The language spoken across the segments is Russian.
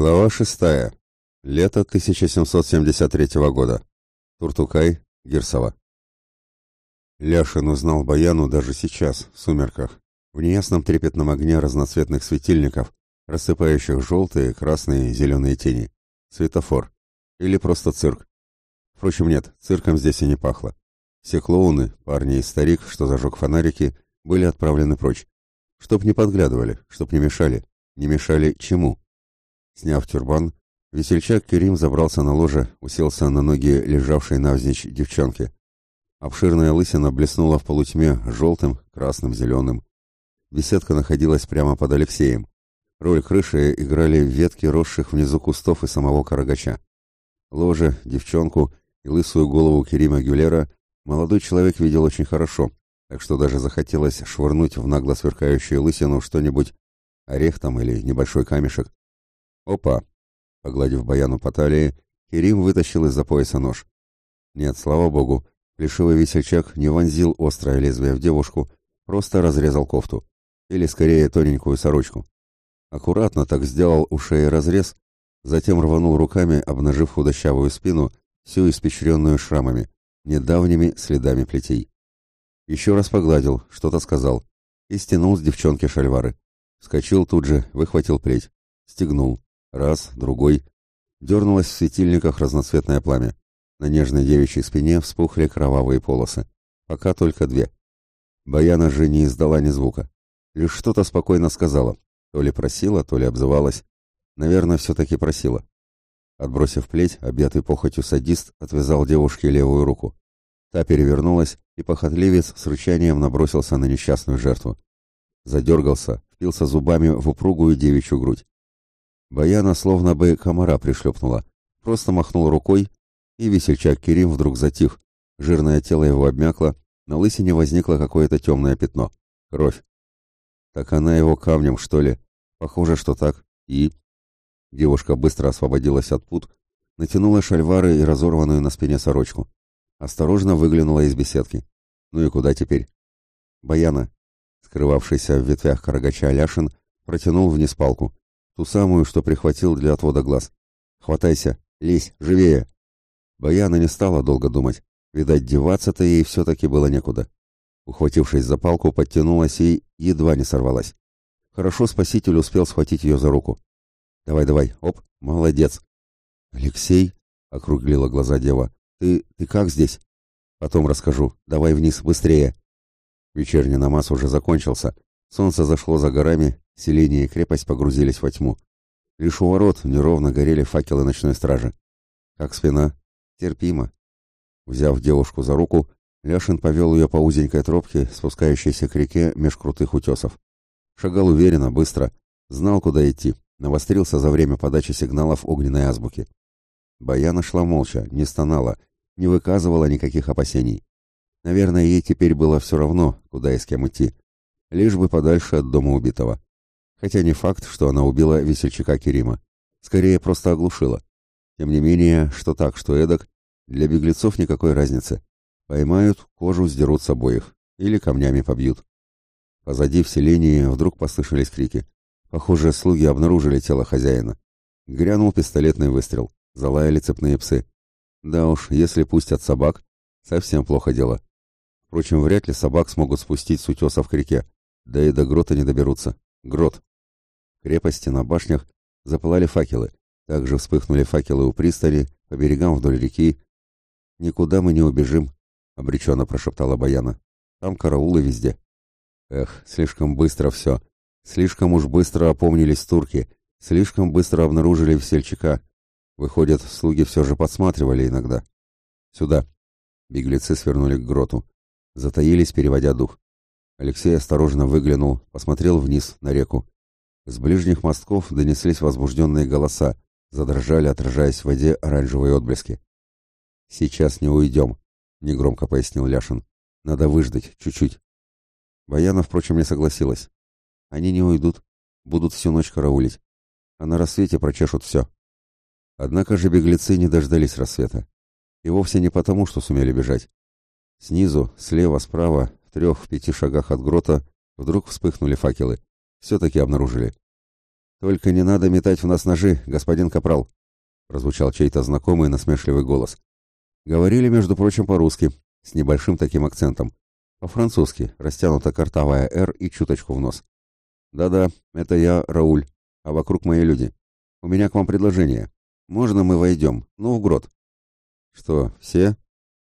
Глава шестая. Лето 1773 года. Туртукай, Герсова. Ляшин узнал Баяну даже сейчас, в сумерках, в неясном трепетном огне разноцветных светильников, рассыпающих желтые, красные зеленые тени. Светофор. Или просто цирк. Впрочем, нет, цирком здесь и не пахло. Все клоуны, парни и старик, что зажег фонарики, были отправлены прочь. Чтоб не подглядывали, чтоб не мешали. Не мешали чему? Сняв тюрбан, весельчак Керим забрался на ложе, уселся на ноги лежавшей навзничь девчонки. Обширная лысина блеснула в полутьме желтым, красным, зеленым. Беседка находилась прямо под Алексеем. Роль крыши играли ветки росших внизу кустов и самого карагача. Ложе, девчонку и лысую голову Керима Гюлера молодой человек видел очень хорошо, так что даже захотелось швырнуть в нагло сверкающую лысину что-нибудь, орех там или небольшой камешек. «Опа!» — погладив Баяну по талии, Керим вытащил из-за пояса нож. Нет, слава богу, плешивый весельчак не вонзил острое лезвие в девушку, просто разрезал кофту. Или, скорее, тоненькую сорочку. Аккуратно так сделал у шеи разрез, затем рванул руками, обнажив худощавую спину, всю испещренную шрамами, недавними следами плетей. Еще раз погладил, что-то сказал, и стянул с девчонки шальвары. Скочил тут же, выхватил плеть, стегнул. Раз, другой. Дернулось в светильниках разноцветное пламя. На нежной девичьей спине вспухли кровавые полосы. Пока только две. Баяна же не издала ни звука. Лишь что-то спокойно сказала. То ли просила, то ли обзывалась. Наверное, все-таки просила. Отбросив плеть, объятый похотью садист отвязал девушке левую руку. Та перевернулась, и похотливец с рычанием набросился на несчастную жертву. Задергался, впился зубами в упругую девичью грудь. Баяна словно бы комара пришлепнула, просто махнул рукой, и весельчак Керим вдруг затих. Жирное тело его обмякло, на лысине возникло какое-то темное пятно. Кровь. Так она его камнем, что ли? Похоже, что так. И... Девушка быстро освободилась от пут, натянула шальвары и разорванную на спине сорочку. Осторожно выглянула из беседки. Ну и куда теперь? Баяна, скрывавшийся в ветвях карагача Ляшин, протянул вниз палку ту самую, что прихватил для отвода глаз. «Хватайся! Лезь! Живее!» Баяна не стала долго думать. Видать, деваться-то ей все-таки было некуда. Ухватившись за палку, подтянулась и едва не сорвалась. Хорошо спаситель успел схватить ее за руку. «Давай, давай, оп, молодец!» «Алексей?» — округлила глаза дева. «Ты... ты как здесь?» «Потом расскажу. Давай вниз, быстрее!» Вечерний намаз уже закончился. Солнце зашло за горами, Селение и крепость погрузились во тьму. Лишь у ворот неровно горели факелы ночной стражи. Как спина? Терпимо. Взяв девушку за руку, Ляшин повел ее по узенькой тропке, спускающейся к реке меж крутых утесов. Шагал уверенно, быстро, знал, куда идти, навострился за время подачи сигналов огненной азбуки. Баяна шла молча, не стонала, не выказывала никаких опасений. Наверное, ей теперь было все равно, куда и с кем идти, лишь бы подальше от дома убитого хотя не факт, что она убила весельчака Керима. Скорее, просто оглушила. Тем не менее, что так, что эдак, для беглецов никакой разницы. Поймают, кожу сдерут с обоих. Или камнями побьют. Позади в селении вдруг послышались крики. Похоже, слуги обнаружили тело хозяина. Грянул пистолетный выстрел. Залаяли цепные псы. Да уж, если пустят собак, совсем плохо дело. Впрочем, вряд ли собак смогут спустить с утеса в крике. Да и до грота не доберутся. Грот Крепости на башнях запылали факелы. Также вспыхнули факелы у пристани, по берегам вдоль реки. «Никуда мы не убежим», — обреченно прошептала Баяна. «Там караулы везде». Эх, слишком быстро все. Слишком уж быстро опомнились турки. Слишком быстро обнаружили всельчака. Выходят, слуги все же подсматривали иногда. «Сюда». Беглецы свернули к гроту. Затаились, переводя дух. Алексей осторожно выглянул, посмотрел вниз на реку. С ближних мостков донеслись возбужденные голоса, задрожали, отражаясь в воде оранжевые отблески. «Сейчас не уйдем», — негромко пояснил Ляшин. «Надо выждать чуть-чуть». Баяна, впрочем, не согласилась. «Они не уйдут, будут всю ночь караулить, а на рассвете прочешут все». Однако же беглецы не дождались рассвета. И вовсе не потому, что сумели бежать. Снизу, слева, справа, в трех-пяти шагах от грота вдруг вспыхнули факелы все-таки обнаружили. «Только не надо метать в нас ножи, господин Капрал», — прозвучал чей-то знакомый насмешливый голос. Говорили, между прочим, по-русски, с небольшим таким акцентом. По-французски, растянута картовая «Р» и чуточку в нос. «Да-да, это я, Рауль, а вокруг мои люди. У меня к вам предложение. Можно мы войдем? Ну, в грот». «Что, все?»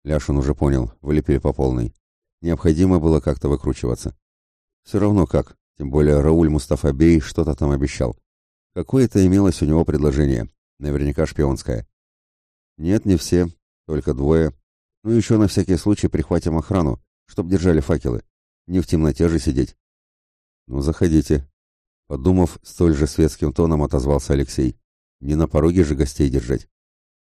Ляшин уже понял, влепили по полной. Необходимо было как-то выкручиваться. «Все равно как, тем более Рауль Мустафабей что-то там обещал. Какое-то имелось у него предложение. Наверняка шпионское. Нет, не все. Только двое. Ну еще на всякий случай прихватим охрану, чтоб держали факелы. Не в темноте же сидеть. Ну, заходите. Подумав, столь же светским тоном отозвался Алексей. Не на пороге же гостей держать.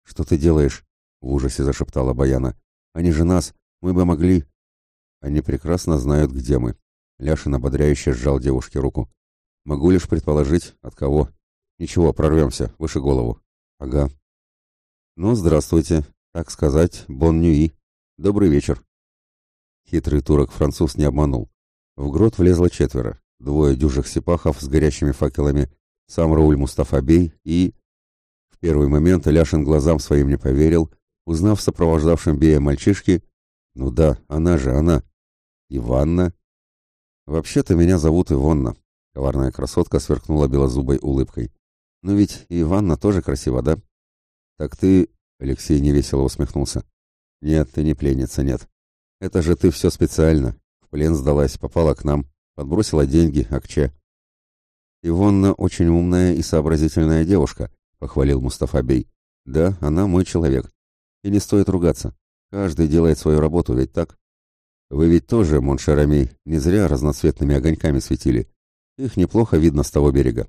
Что ты делаешь? В ужасе зашептала Баяна. Они же нас, мы бы могли... Они прекрасно знают, где мы. Ляшин, ободряюще сжал девушке руку. «Могу лишь предположить, от кого. Ничего, прорвемся, выше голову». «Ага». «Ну, здравствуйте. Так сказать, бон ньюи. Добрый вечер». Хитрый турок-француз не обманул. В грот влезло четверо. Двое дюжих сипахов с горящими факелами, сам Рауль Мустафабей и... В первый момент Ляшин глазам своим не поверил, узнав в сопровождавшем Бея мальчишки... Ну да, она же, она... Иванна Вообще-то меня зовут Ивонна. Коварная красотка сверкнула белозубой улыбкой. Ну ведь Иванна тоже красива, да? Так ты... Алексей невесело усмехнулся. Нет, ты не пленница, нет. Это же ты все специально. В плен сдалась, попала к нам, подбросила деньги, акче. Ивонна очень умная и сообразительная девушка, похвалил Мустафа Бей. Да, она мой человек. И не стоит ругаться. Каждый делает свою работу, ведь так? Вы ведь тоже, моншерами, не зря разноцветными огоньками светили. Их неплохо видно с того берега.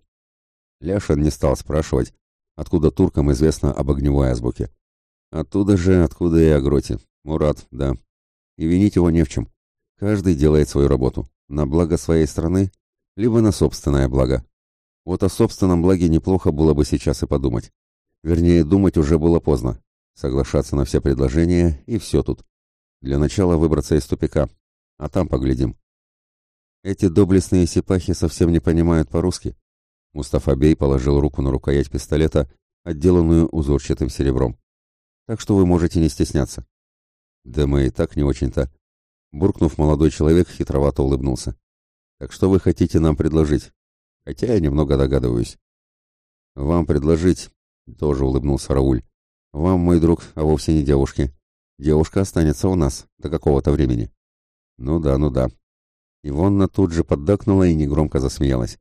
Ляшин не стал спрашивать, откуда туркам известно об огневой азбуке. Оттуда же, откуда и о гроте. Мурат, да. И винить его не в чем. Каждый делает свою работу. На благо своей страны, либо на собственное благо. Вот о собственном благе неплохо было бы сейчас и подумать. Вернее, думать уже было поздно. Соглашаться на все предложения, и все тут. Для начала выбраться из тупика, а там поглядим. Эти доблестные сипахи совсем не понимают по-русски. Мустафа Бей положил руку на рукоять пистолета, отделанную узорчатым серебром. Так что вы можете не стесняться. Да мы и так не очень-то. Буркнув, молодой человек хитровато улыбнулся. Так что вы хотите нам предложить? Хотя я немного догадываюсь. Вам предложить, тоже улыбнулся Рауль. Вам, мой друг, а вовсе не девушки. Девушка останется у нас до какого-то времени. Ну да, ну да. Ивонна тут же поддакнула и негромко засмеялась.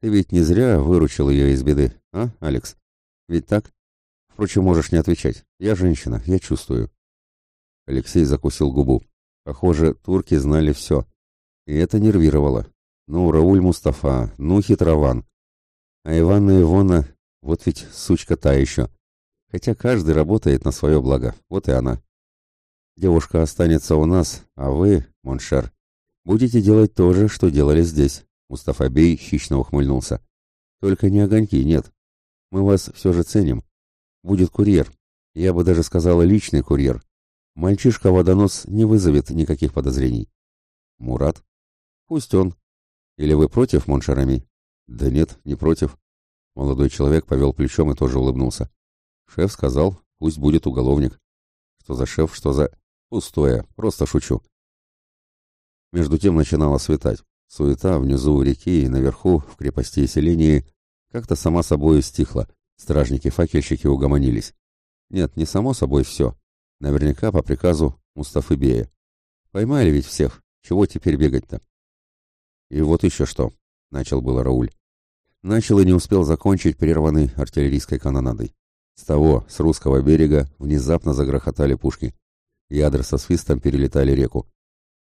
Ты ведь не зря выручил ее из беды, а, Алекс? Ведь так? Впрочем, можешь не отвечать. Я женщина, я чувствую. Алексей закусил губу. Похоже, турки знали все. И это нервировало. Ну, Рауль Мустафа, ну, хитрован. А Иванна Ивона, вот ведь сучка та еще. Хотя каждый работает на свое благо, вот и она. Девушка останется у нас, а вы, mon cher, будете делать то же, что делали здесь. Мустафа-бей хищно ухмыльнулся. Только не огоньки, нет. Мы вас все же ценим. Будет курьер. Я бы даже сказала личный курьер. Мальчишка-водонос не вызовет никаких подозрений. Мурат? Пусть он. Или вы против, Моншарами? Да нет, не против. Молодой человек повел плечом и тоже улыбнулся. Шеф сказал, пусть будет уголовник. Что за шеф, что за... Пустое, просто шучу. Между тем начинало светать. Суета внизу у реки и наверху, в крепости и селении, как-то сама собой стихла. Стражники-факельщики угомонились. Нет, не само собой все. Наверняка по приказу Мустафы Бея. Поймали ведь всех. Чего теперь бегать-то? И вот еще что, — начал было Рауль. Начал и не успел закончить прерванный артиллерийской канонадой. С того, с русского берега, внезапно загрохотали пушки. Ядра со свистом перелетали реку.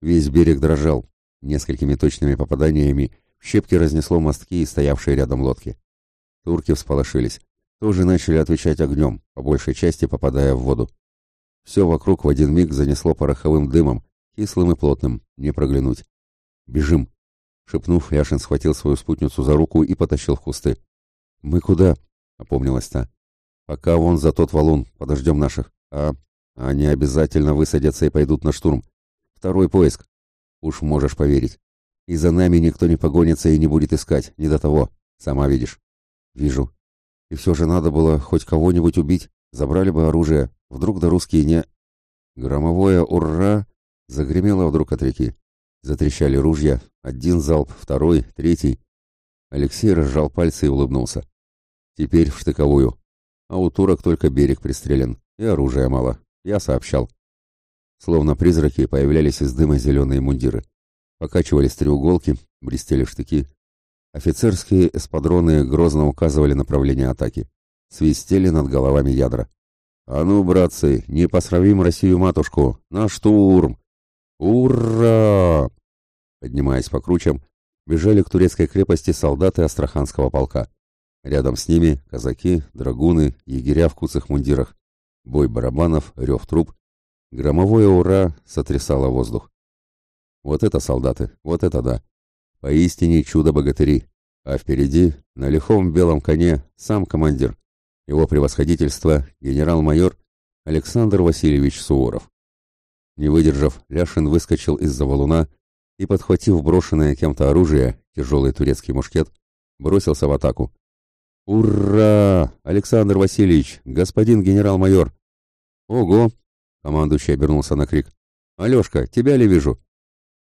Весь берег дрожал. Несколькими точными попаданиями в щепки разнесло мостки и стоявшие рядом лодки. Турки всполошились. Тоже начали отвечать огнем, по большей части попадая в воду. Все вокруг в один миг занесло пороховым дымом, кислым и плотным, не проглянуть. «Бежим!» — шепнув, Яшин схватил свою спутницу за руку и потащил в кусты. «Мы куда?» — опомнилась та. «Пока вон за тот валун, подождем наших. А они обязательно высадятся и пойдут на штурм. Второй поиск. Уж можешь поверить. И за нами никто не погонится и не будет искать, не до того. Сама видишь. Вижу. И все же надо было хоть кого-нибудь убить. Забрали бы оружие. Вдруг да русские не... Громовое «Ура!» загремело вдруг от реки. Затрещали ружья. Один залп, второй, третий. Алексей разжал пальцы и улыбнулся. Теперь в штыковую. А у турок только берег пристрелен. И оружия мало. Я сообщал. Словно призраки появлялись из дыма зеленые мундиры. Покачивались треуголки, блестели штыки. Офицерские эспадроны грозно указывали направление атаки. Свистели над головами ядра. «А ну, братцы, не посравим Россию-матушку! На штурм! Ура!» Поднимаясь по кручам, бежали к турецкой крепости солдаты Астраханского полка. Рядом с ними казаки, драгуны, егеря в куцых мундирах. Бой барабанов, рев труп. Громовое «Ура» сотрясало воздух. Вот это солдаты, вот это да. Поистине чудо-богатыри. А впереди, на лихом белом коне, сам командир. Его превосходительство, генерал-майор Александр Васильевич Суворов. Не выдержав, Ляшин выскочил из-за валуна и, подхватив брошенное кем-то оружие, тяжелый турецкий мушкет, бросился в атаку. «Ура! Александр Васильевич! Господин генерал-майор!» «Ого!» — командующий обернулся на крик. «Алешка, тебя ли вижу?»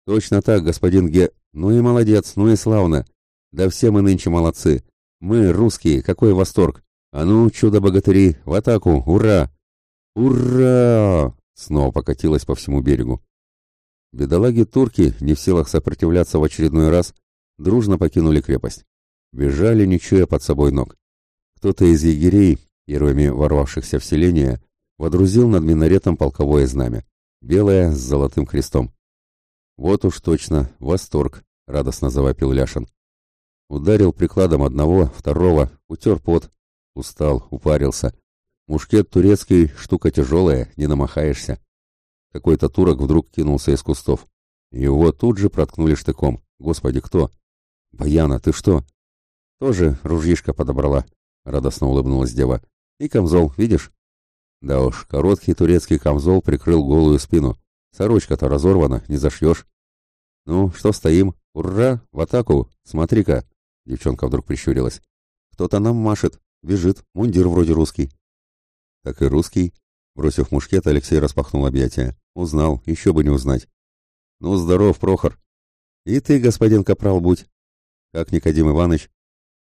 «Точно так, господин Ге... Ну и молодец, ну и славно! Да все мы нынче молодцы! Мы, русские, какой восторг! А ну, чудо-богатыри, в атаку! Ура!» «Ура!» — снова покатилось по всему берегу. Бедолаги-турки, не в силах сопротивляться в очередной раз, дружно покинули крепость бежали, не чуя под собой ног. Кто-то из егерей, первыми ворвавшихся в селение, водрузил над минаретом полковое знамя, белое с золотым крестом. «Вот уж точно, восторг!» — радостно завопил Ляшин. Ударил прикладом одного, второго, утер пот. Устал, упарился. Мушкет турецкий, штука тяжелая, не намахаешься. Какой-то турок вдруг кинулся из кустов. Его тут же проткнули штыком. «Господи, кто?» «Баяна, ты что?» Тоже ружьишко подобрала. Радостно улыбнулась дева. И камзол, видишь? Да уж, короткий турецкий камзол прикрыл голую спину. Сорочка-то разорвана, не зашьешь. Ну, что стоим? Ура! В атаку! Смотри-ка! Девчонка вдруг прищурилась. Кто-то нам машет, бежит, мундир вроде русский. Так и русский. Бросив мушкет, Алексей распахнул объятия. Узнал, еще бы не узнать. Ну, здоров, Прохор. И ты, господин Капрал, будь. Как Никодим Иванович,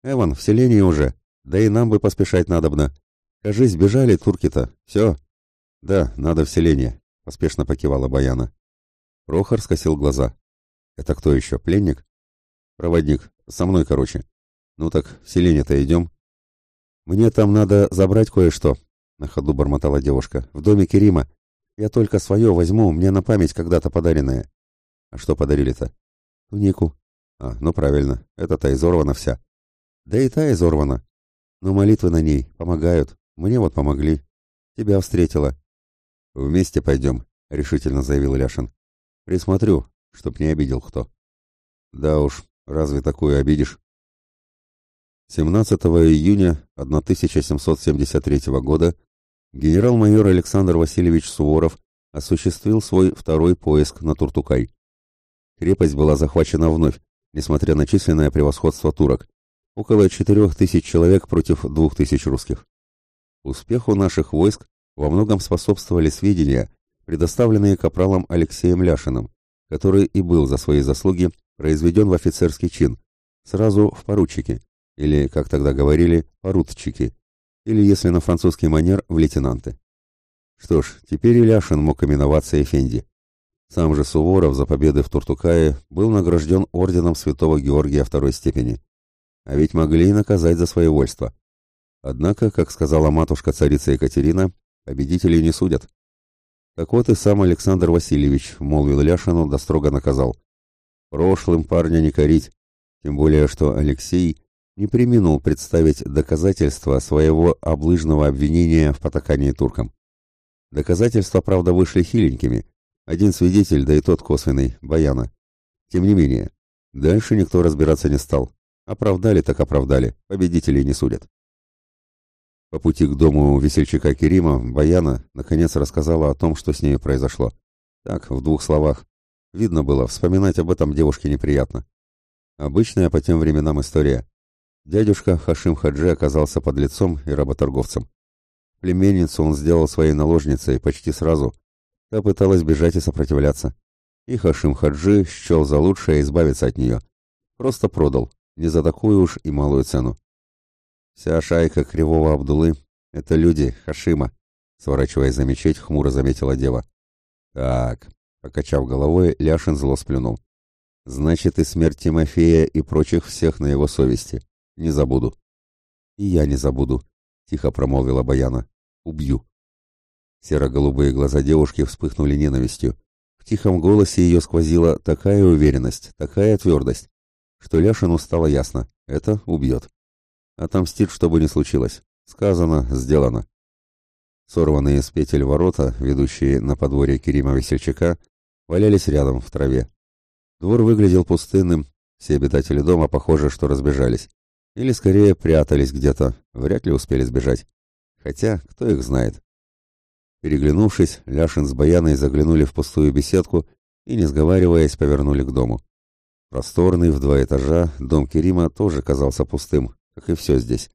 Эван, в селении уже. Да и нам бы поспешать надобно. Кажись, сбежали турки-то. Все?» «Да, надо в селение», — поспешно покивала Баяна. Прохор скосил глаза. «Это кто еще, пленник?» «Проводник. Со мной, короче. Ну так, в селение-то идем». «Мне там надо забрать кое-что», — на ходу бормотала девушка. «В доме Керима. Я только свое возьму, мне на память когда-то подаренное». «А что подарили-то?» «Тунику». «А, ну правильно, это-то изорвана вся». Да и та изорвана. Но молитвы на ней помогают. Мне вот помогли. Тебя встретила. Вместе пойдем, решительно заявил Ляшин. Присмотрю, чтоб не обидел кто. Да уж, разве такую обидишь? 17 июня 1773 года генерал-майор Александр Васильевич Суворов осуществил свой второй поиск на Туртукай. Крепость была захвачена вновь, несмотря на численное превосходство турок, около 4000 человек против 2000 русских. Успеху наших войск во многом способствовали сведения, предоставленные капралом Алексеем Ляшиным, который и был за свои заслуги произведен в офицерский чин, сразу в поручики, или, как тогда говорили, порутчики, или, если на французский манер, в лейтенанты. Что ж, теперь и Ляшин мог именоваться Эфенди. Сам же Суворов за победы в Туртукае был награжден орденом святого Георгия второй степени, а ведь могли и наказать за свое вольство. Однако, как сказала матушка-царица Екатерина, победителей не судят. Так вот и сам Александр Васильевич, молвил Ляшину, да строго наказал. Прошлым парня не корить, тем более, что Алексей не применил представить доказательства своего облыжного обвинения в потакании туркам. Доказательства, правда, вышли хиленькими. Один свидетель, да и тот косвенный, Баяна. Тем не менее, дальше никто разбираться не стал. Оправдали так оправдали, победителей не судят. По пути к дому весельчака Керима Баяна наконец рассказала о том, что с ней произошло. Так, в двух словах. Видно было, вспоминать об этом девушке неприятно. Обычная по тем временам история. Дядюшка Хашим Хаджи оказался под лицом и работорговцем. Племенницу он сделал своей наложницей почти сразу. Та пыталась бежать и сопротивляться. И Хашим Хаджи счел за лучшее избавиться от нее. Просто продал, не за такую уж и малую цену. Вся шайка Кривого Абдулы — это люди Хашима, сворачивая за мечеть, хмуро заметила дева. Так, покачав головой, Ляшин зло сплюнул. Значит, и смерть Тимофея и прочих всех на его совести. Не забуду. И я не забуду, тихо промолвила Баяна. Убью. Серо-голубые глаза девушки вспыхнули ненавистью. В тихом голосе ее сквозила такая уверенность, такая твердость, что Ляшину стало ясно — это убьет. А Отомстит, чтобы не случилось. Сказано, сделано. Сорванные с петель ворота, ведущие на подворье Керима Весельчака, валялись рядом в траве. Двор выглядел пустынным, все обитатели дома, похоже, что разбежались. Или скорее прятались где-то, вряд ли успели сбежать. Хотя, кто их знает. Переглянувшись, Ляшин с Баяной заглянули в пустую беседку и, не сговариваясь, повернули к дому. Просторный в два этажа дом Керима тоже казался пустым, как и все здесь.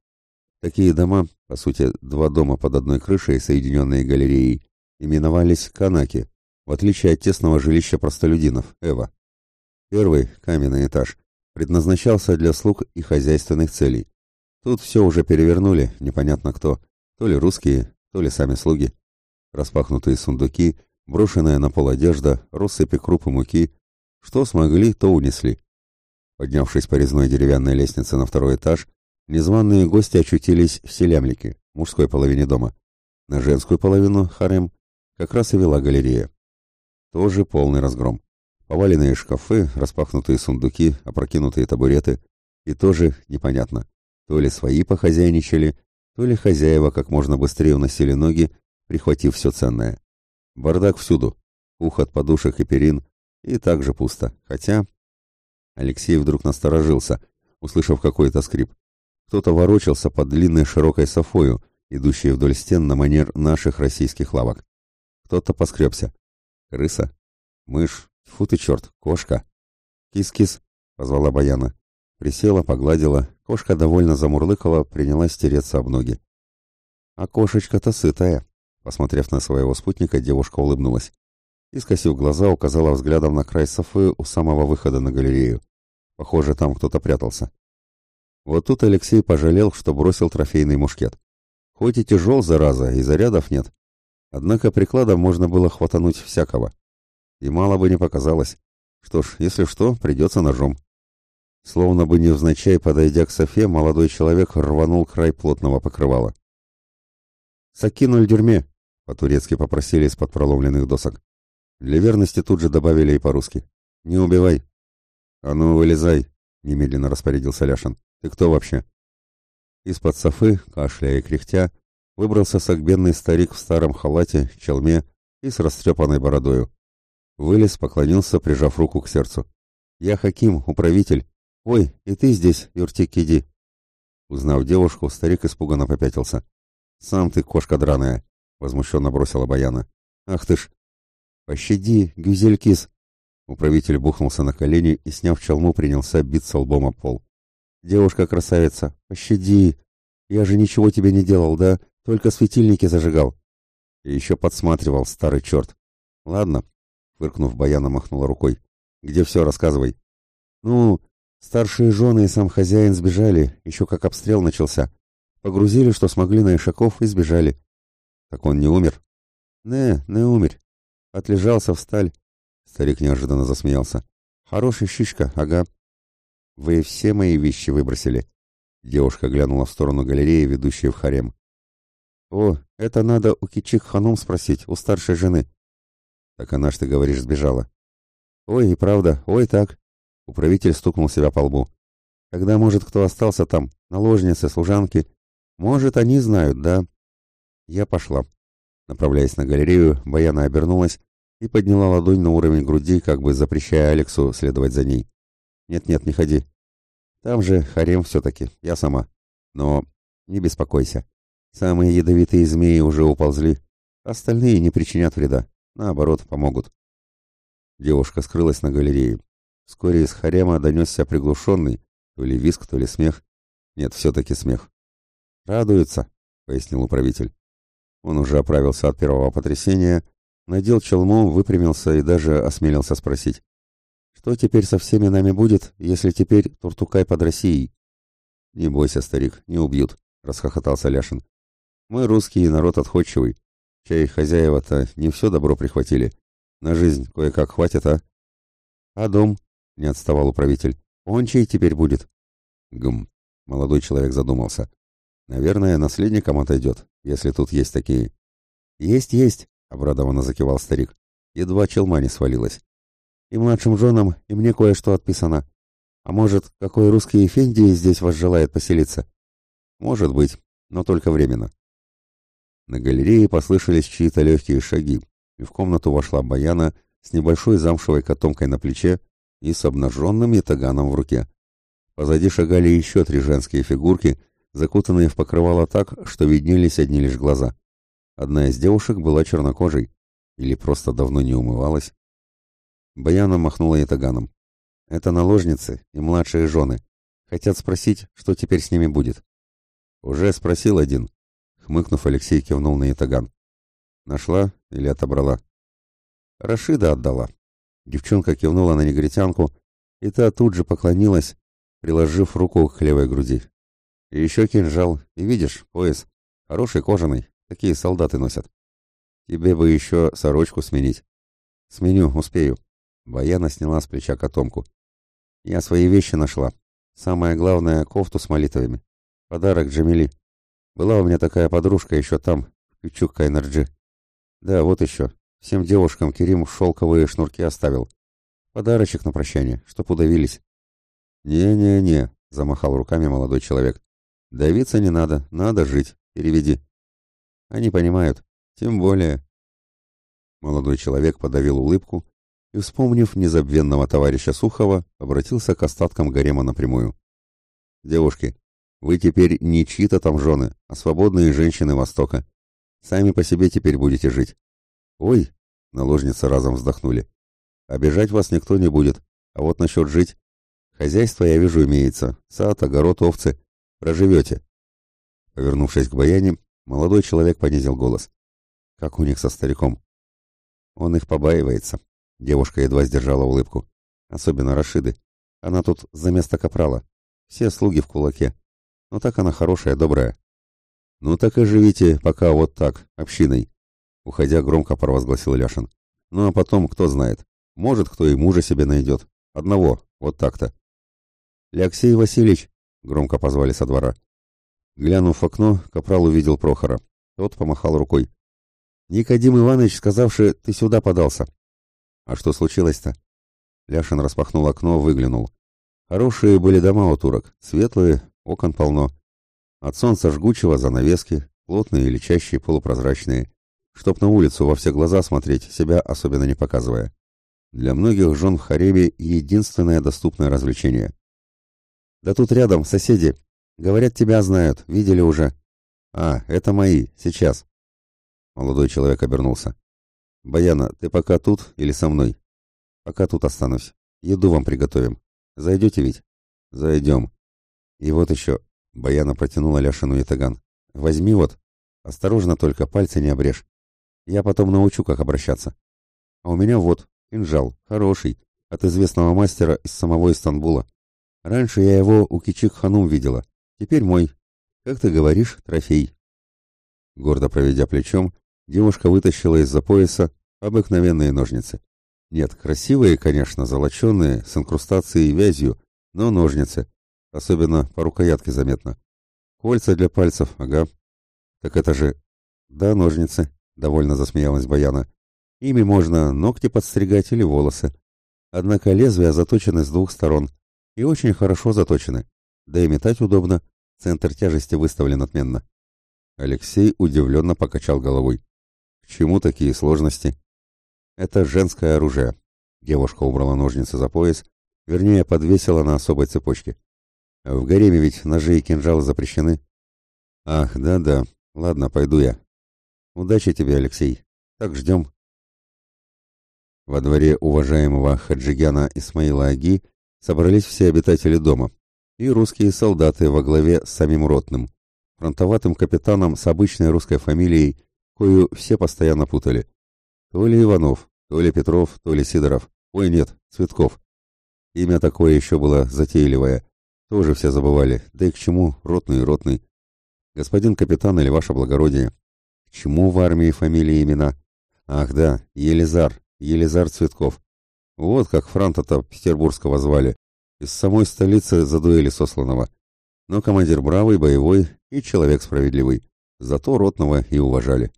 Такие дома, по сути, два дома под одной крышей, соединенные галереей, именовались канаки, в отличие от тесного жилища простолюдинов, Эва. Первый, каменный этаж, предназначался для слуг и хозяйственных целей. Тут все уже перевернули, непонятно кто, то ли русские, то ли сами слуги. Распахнутые сундуки, брошенная на пол одежда, россыпи крупы муки, что смогли, то унесли. Поднявшись по резной деревянной лестнице на второй этаж, незваные гости очутились в селямлике, мужской половине дома. На женскую половину, харем, как раз и вела галерея. Тоже полный разгром. Поваленные шкафы, распахнутые сундуки, опрокинутые табуреты. И тоже непонятно, то ли свои похозяйничали, то ли хозяева как можно быстрее уносили ноги, прихватив все ценное. Бардак всюду. Ух от подушек и перин, и также пусто, хотя... Алексей вдруг насторожился, услышав какой-то скрип. Кто-то ворочался под длинной широкой софою, идущей вдоль стен на манер наших российских лавок. Кто-то поскребся. Крыса? Мышь? Фу ты черт, кошка! Кис-кис! — позвала Баяна. Присела, погладила, кошка довольно замурлыкала, принялась стереться об ноги. «А кошечка-то сытая!» Посмотрев на своего спутника, девушка улыбнулась и, скосив глаза, указала взглядом на край Софы у самого выхода на галерею. Похоже, там кто-то прятался. Вот тут Алексей пожалел, что бросил трофейный мушкет. Хоть и тяжел, зараза, и зарядов нет. Однако прикладом можно было хватануть всякого. И мало бы не показалось. Что ж, если что, придется ножом. Словно бы невзначай, подойдя к Софе, молодой человек рванул край плотного покрывала. «Сакину льдюрме!» — по-турецки попросили из-под проломленных досок. Для верности тут же добавили и по-русски. «Не убивай!» «А ну, вылезай!» — немедленно распорядился Ляшин. «Ты кто вообще?» Из-под софы, кашляя и кряхтя, выбрался согбенный старик в старом халате, челме и с растрепанной бородою. Вылез, поклонился, прижав руку к сердцу. «Я Хаким, управитель. Ой, и ты здесь, Юртик, иди!» Узнав девушку, старик испуганно попятился. «Сам ты, кошка драная!» — возмущенно бросила Баяна. «Ах ты ж!» «Пощади, Гюзелькис!» Управитель бухнулся на колени и, сняв чалму, принялся биться лбом о пол. «Девушка-красавица, пощади! Я же ничего тебе не делал, да? Только светильники зажигал!» И еще подсматривал, старый черт. «Ладно», — фыркнув, Баяна махнула рукой. «Где все, рассказывай». «Ну, старшие жены и сам хозяин сбежали, еще как обстрел начался. Погрузили, что смогли на Ишаков, и сбежали». «Так он не умер?» «Не, не умер. Отлежался, в сталь. Старик неожиданно засмеялся. «Хороший щишка, ага!» «Вы все мои вещи выбросили!» Девушка глянула в сторону галереи, ведущей в харем. «О, это надо у Кичих-ханум спросить, у старшей жены!» «Так она ж, ты говоришь, сбежала!» «Ой, и правда, ой так!» Управитель стукнул себя по лбу. «Когда, может, кто остался там, наложницы, служанки? Может, они знают, да?» Я пошла. Направляясь на галерею, Баяна обернулась и подняла ладонь на уровень груди, как бы запрещая Алексу следовать за ней. «Нет-нет, не ходи. Там же харем все-таки, я сама. Но не беспокойся. Самые ядовитые змеи уже уползли. Остальные не причинят вреда. Наоборот, помогут». Девушка скрылась на галерее. Вскоре из харема донесся приглушенный, то ли виск, то ли смех. Нет, все-таки смех. «Радуется», — пояснил управитель. Он уже оправился от первого потрясения, — Надел челму, выпрямился и даже осмелился спросить. «Что теперь со всеми нами будет, если теперь Туртукай под Россией?» «Не бойся, старик, не убьют», — расхохотался Ляшин. «Мы русские, народ отходчивый. Чай хозяева-то не все добро прихватили. На жизнь кое-как хватит, а?» «А дом?» — не отставал управитель. «Он чей теперь будет?» «Гм», — молодой человек задумался. «Наверное, наследником отойдет, если тут есть такие». «Есть, есть», — обрадованно закивал старик. Едва челма не свалилась. «И младшим женам, и мне кое-что отписано. А может, какой русский эфенди здесь вас желает поселиться?» «Может быть, но только временно». На галерее послышались чьи-то легкие шаги, и в комнату вошла Баяна с небольшой замшевой котомкой на плече и с обнаженным ятаганом в руке. Позади шагали еще три женские фигурки, закутанные в покрывало так, что виднелись одни лишь глаза. Одна из девушек была чернокожей или просто давно не умывалась. Баяна махнула ятаганом. «Это наложницы и младшие жены. Хотят спросить, что теперь с ними будет». «Уже спросил один», — хмыкнув, Алексей кивнул на ятаган. «Нашла или отобрала?» «Рашида отдала». Девчонка кивнула на негритянку, и та тут же поклонилась, приложив руку к левой груди. «И еще кинжал, и видишь, пояс. Хороший кожаный, Такие солдаты носят? Тебе бы еще сорочку сменить. Сменю, успею. Баяна сняла с плеча котомку. Я свои вещи нашла. Самое главное, кофту с молитвами. Подарок Джамили. Была у меня такая подружка еще там, в Кючук энерджи. Да, вот еще. Всем девушкам Керим шелковые шнурки оставил. Подарочек на прощание, чтоб удавились. «Не-не-не», — замахал руками молодой человек. «Давиться не надо, надо жить. Переведи». Они понимают. Тем более...» Молодой человек подавил улыбку и, вспомнив незабвенного товарища Сухова, обратился к остаткам гарема напрямую. «Девушки, вы теперь не чьи-то там жены, а свободные женщины Востока. Сами по себе теперь будете жить». «Ой!» — наложницы разом вздохнули. «Обижать вас никто не будет, а вот насчет жить...» «Хозяйство, я вижу, имеется. Сад, огород, овцы. Проживете». Повернувшись к Баяне, Молодой человек понизил голос. «Как у них со стариком?» «Он их побаивается». Девушка едва сдержала улыбку. «Особенно Рашиды. Она тут за место капрала. Все слуги в кулаке. Но так она хорошая, добрая». «Ну так и живите пока вот так, общиной», — уходя громко провозгласил Ляшин. «Ну а потом, кто знает, может, кто и мужа себе найдет. Одного, вот так-то». «Алексей Васильевич», — громко позвали со двора, — Глянув в окно, Капрал увидел Прохора. Тот помахал рукой. «Никодим Иванович, сказавши, ты сюда подался». «А что случилось-то?» Ляшин распахнул окно, выглянул. Хорошие были дома у турок, светлые, окон полно. От солнца жгучего занавески, плотные или чаще полупрозрачные, чтоб на улицу во все глаза смотреть, себя особенно не показывая. Для многих жен в хареме единственное доступное развлечение. Да тут рядом соседи Говорят, тебя знают, видели уже. А, это мои, сейчас. Молодой человек обернулся. Баяна, ты пока тут или со мной? Пока тут останусь. Еду вам приготовим. Зайдете ведь? Зайдем. И вот еще. Баяна протянула Ляшину и таган. Возьми вот. Осторожно только, пальцы не обрежь. Я потом научу, как обращаться. А у меня вот, кинжал, хороший, от известного мастера из самого Истанбула. Раньше я его у Кичик Ханум видела. Теперь мой. Как ты говоришь, трофей. Гордо проведя плечом, девушка вытащила из-за пояса обыкновенные ножницы. Нет, красивые, конечно, золоченые, с инкрустацией и вязью, но ножницы. Особенно по рукоятке заметно. Кольца для пальцев, ага. Так это же... Да, ножницы, довольно засмеялась Баяна. Ими можно ногти подстригать или волосы. Однако лезвия заточены с двух сторон и очень хорошо заточены да и метать удобно, центр тяжести выставлен отменно. Алексей удивленно покачал головой. К чему такие сложности? Это женское оружие. Девушка убрала ножницы за пояс, вернее, подвесила на особой цепочке. В гареме ведь ножи и кинжалы запрещены. Ах, да-да, ладно, пойду я. Удачи тебе, Алексей. Так ждем. Во дворе уважаемого Хаджигяна Исмаила Аги собрались все обитатели дома, и русские солдаты во главе с самим Ротным, фронтоватым капитаном с обычной русской фамилией, кою все постоянно путали. То ли Иванов, то ли Петров, то ли Сидоров. Ой, нет, Цветков. Имя такое еще было затейливое. Тоже все забывали. Да и к чему ротный, ротный. Господин капитан или ваше благородие. К чему в армии фамилии имена? Ах да, Елизар, Елизар Цветков. Вот как франта-то петербургского звали из самой столицы за дуэли сосланного. Но командир бравый, боевой и человек справедливый. Зато ротного и уважали.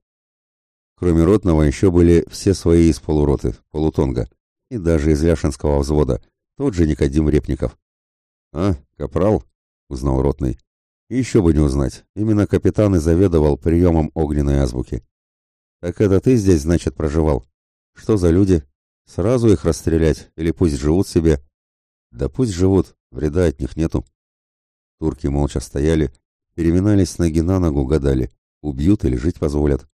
Кроме ротного еще были все свои из полуроты, полутонга, и даже из Ляшинского взвода, тот же Никодим Репников. «А, капрал?» — узнал ротный. И еще бы не узнать, именно капитан и заведовал приемом огненной азбуки. «Так это ты здесь, значит, проживал? Что за люди? Сразу их расстрелять или пусть живут себе?» Да пусть живут, вреда от них нету. Турки молча стояли, переминались с ноги на ногу, гадали, убьют или жить позволят.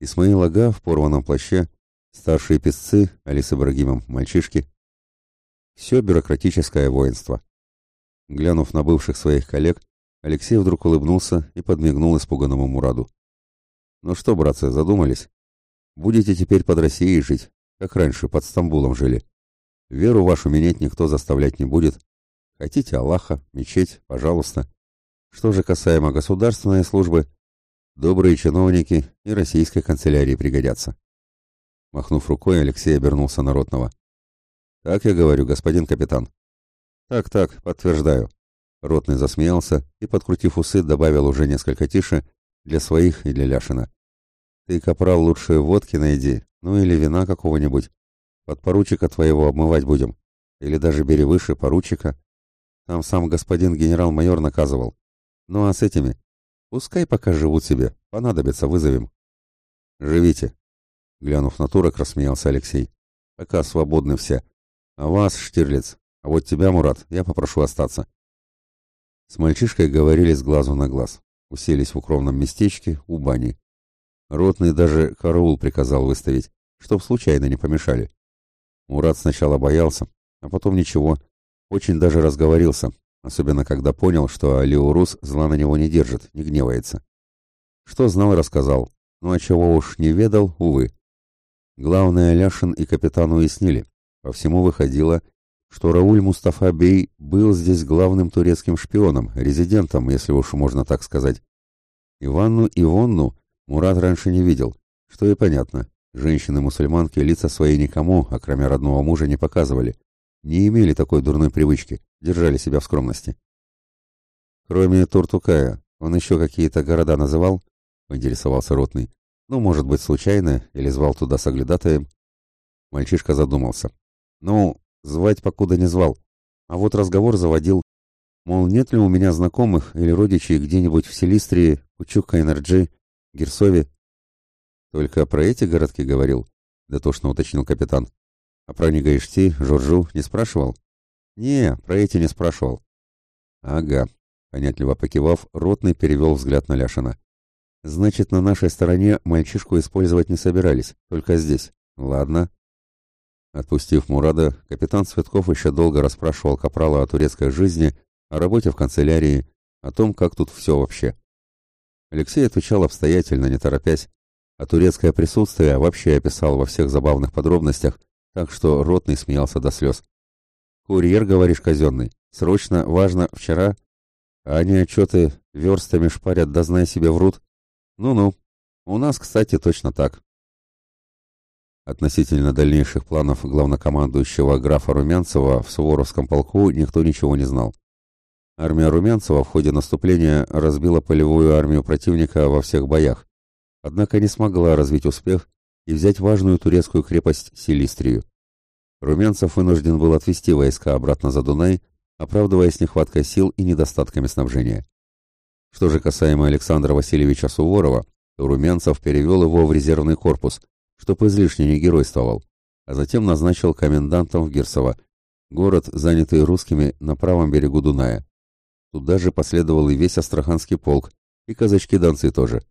Исмаил Ага в порванном плаще, старшие песцы, Али с Ибрагимом, мальчишки. Все бюрократическое воинство. Глянув на бывших своих коллег, Алексей вдруг улыбнулся и подмигнул испуганному Мураду. «Ну что, братцы, задумались? Будете теперь под Россией жить, как раньше под Стамбулом жили. Веру вашу менять никто заставлять не будет. Хотите Аллаха, мечеть, пожалуйста. Что же касаемо государственной службы, добрые чиновники и российской канцелярии пригодятся. Махнув рукой, Алексей обернулся на Ротного. «Так я говорю, господин капитан». «Так, так, подтверждаю». Ротный засмеялся и, подкрутив усы, добавил уже несколько тише для своих и для Ляшина. «Ты, капрал, лучше водки найди, ну или вина какого-нибудь подпоручика твоего обмывать будем. Или даже бери выше поручика. Там сам господин генерал-майор наказывал. Ну а с этими? Пускай пока живут себе. Понадобится, вызовем. Живите. Глянув на турок, рассмеялся Алексей. Пока свободны все. А вас, Штирлиц, а вот тебя, Мурат, я попрошу остаться. С мальчишкой говорили с глазу на глаз. Уселись в укромном местечке у бани. Ротный даже караул приказал выставить, чтоб случайно не помешали. Мурат сначала боялся, а потом ничего. Очень даже разговорился, особенно когда понял, что Леорус зла на него не держит, не гневается. Что знал, и рассказал. Ну о чего уж не ведал, увы. Главное, Ляшин и капитан уяснили. По всему выходило, что Рауль Мустафа Бей был здесь главным турецким шпионом, резидентом, если уж можно так сказать. Иванну Ивонну Мурат раньше не видел, что и понятно. Женщины-мусульманки лица свои никому, а кроме родного мужа, не показывали. Не имели такой дурной привычки, держали себя в скромности. Кроме Туртукая, он еще какие-то города называл, поинтересовался ротный. Ну, может быть, случайно, или звал туда соглядатаем. Мальчишка задумался. Ну, звать покуда не звал. А вот разговор заводил, мол, нет ли у меня знакомых или родичей где-нибудь в Селистрии, Учука-Энерджи, Герсове, только про эти городки говорил, дотошно уточнил капитан. А про Негайшти, журжу не спрашивал? Не, про эти не спрашивал. Ага, понятливо покивав, ротный перевел взгляд на Ляшина. Значит, на нашей стороне мальчишку использовать не собирались, только здесь. Ладно. Отпустив Мурада, капитан Светков еще долго расспрашивал Капрала о турецкой жизни, о работе в канцелярии, о том, как тут все вообще. Алексей отвечал обстоятельно, не торопясь, а турецкое присутствие вообще описал во всех забавных подробностях, так что Ротный смеялся до слез. «Курьер, говоришь, казенный, срочно, важно, вчера...» А они отчеты верстами шпарят, да знай себе врут. Ну-ну, у нас, кстати, точно так. Относительно дальнейших планов главнокомандующего графа Румянцева в Суворовском полку никто ничего не знал. Армия Румянцева в ходе наступления разбила полевую армию противника во всех боях, однако не смогла развить успех и взять важную турецкую крепость Силистрию. Румянцев вынужден был отвести войска обратно за Дунай, оправдываясь нехваткой сил и недостатками снабжения. Что же касаемо Александра Васильевича Суворова, то Румянцев перевел его в резервный корпус, чтоб излишне не геройствовал, а затем назначил комендантом в Гирсово, город, занятый русскими на правом берегу Дуная. Туда же последовал и весь Астраханский полк, и казачки-донцы тоже.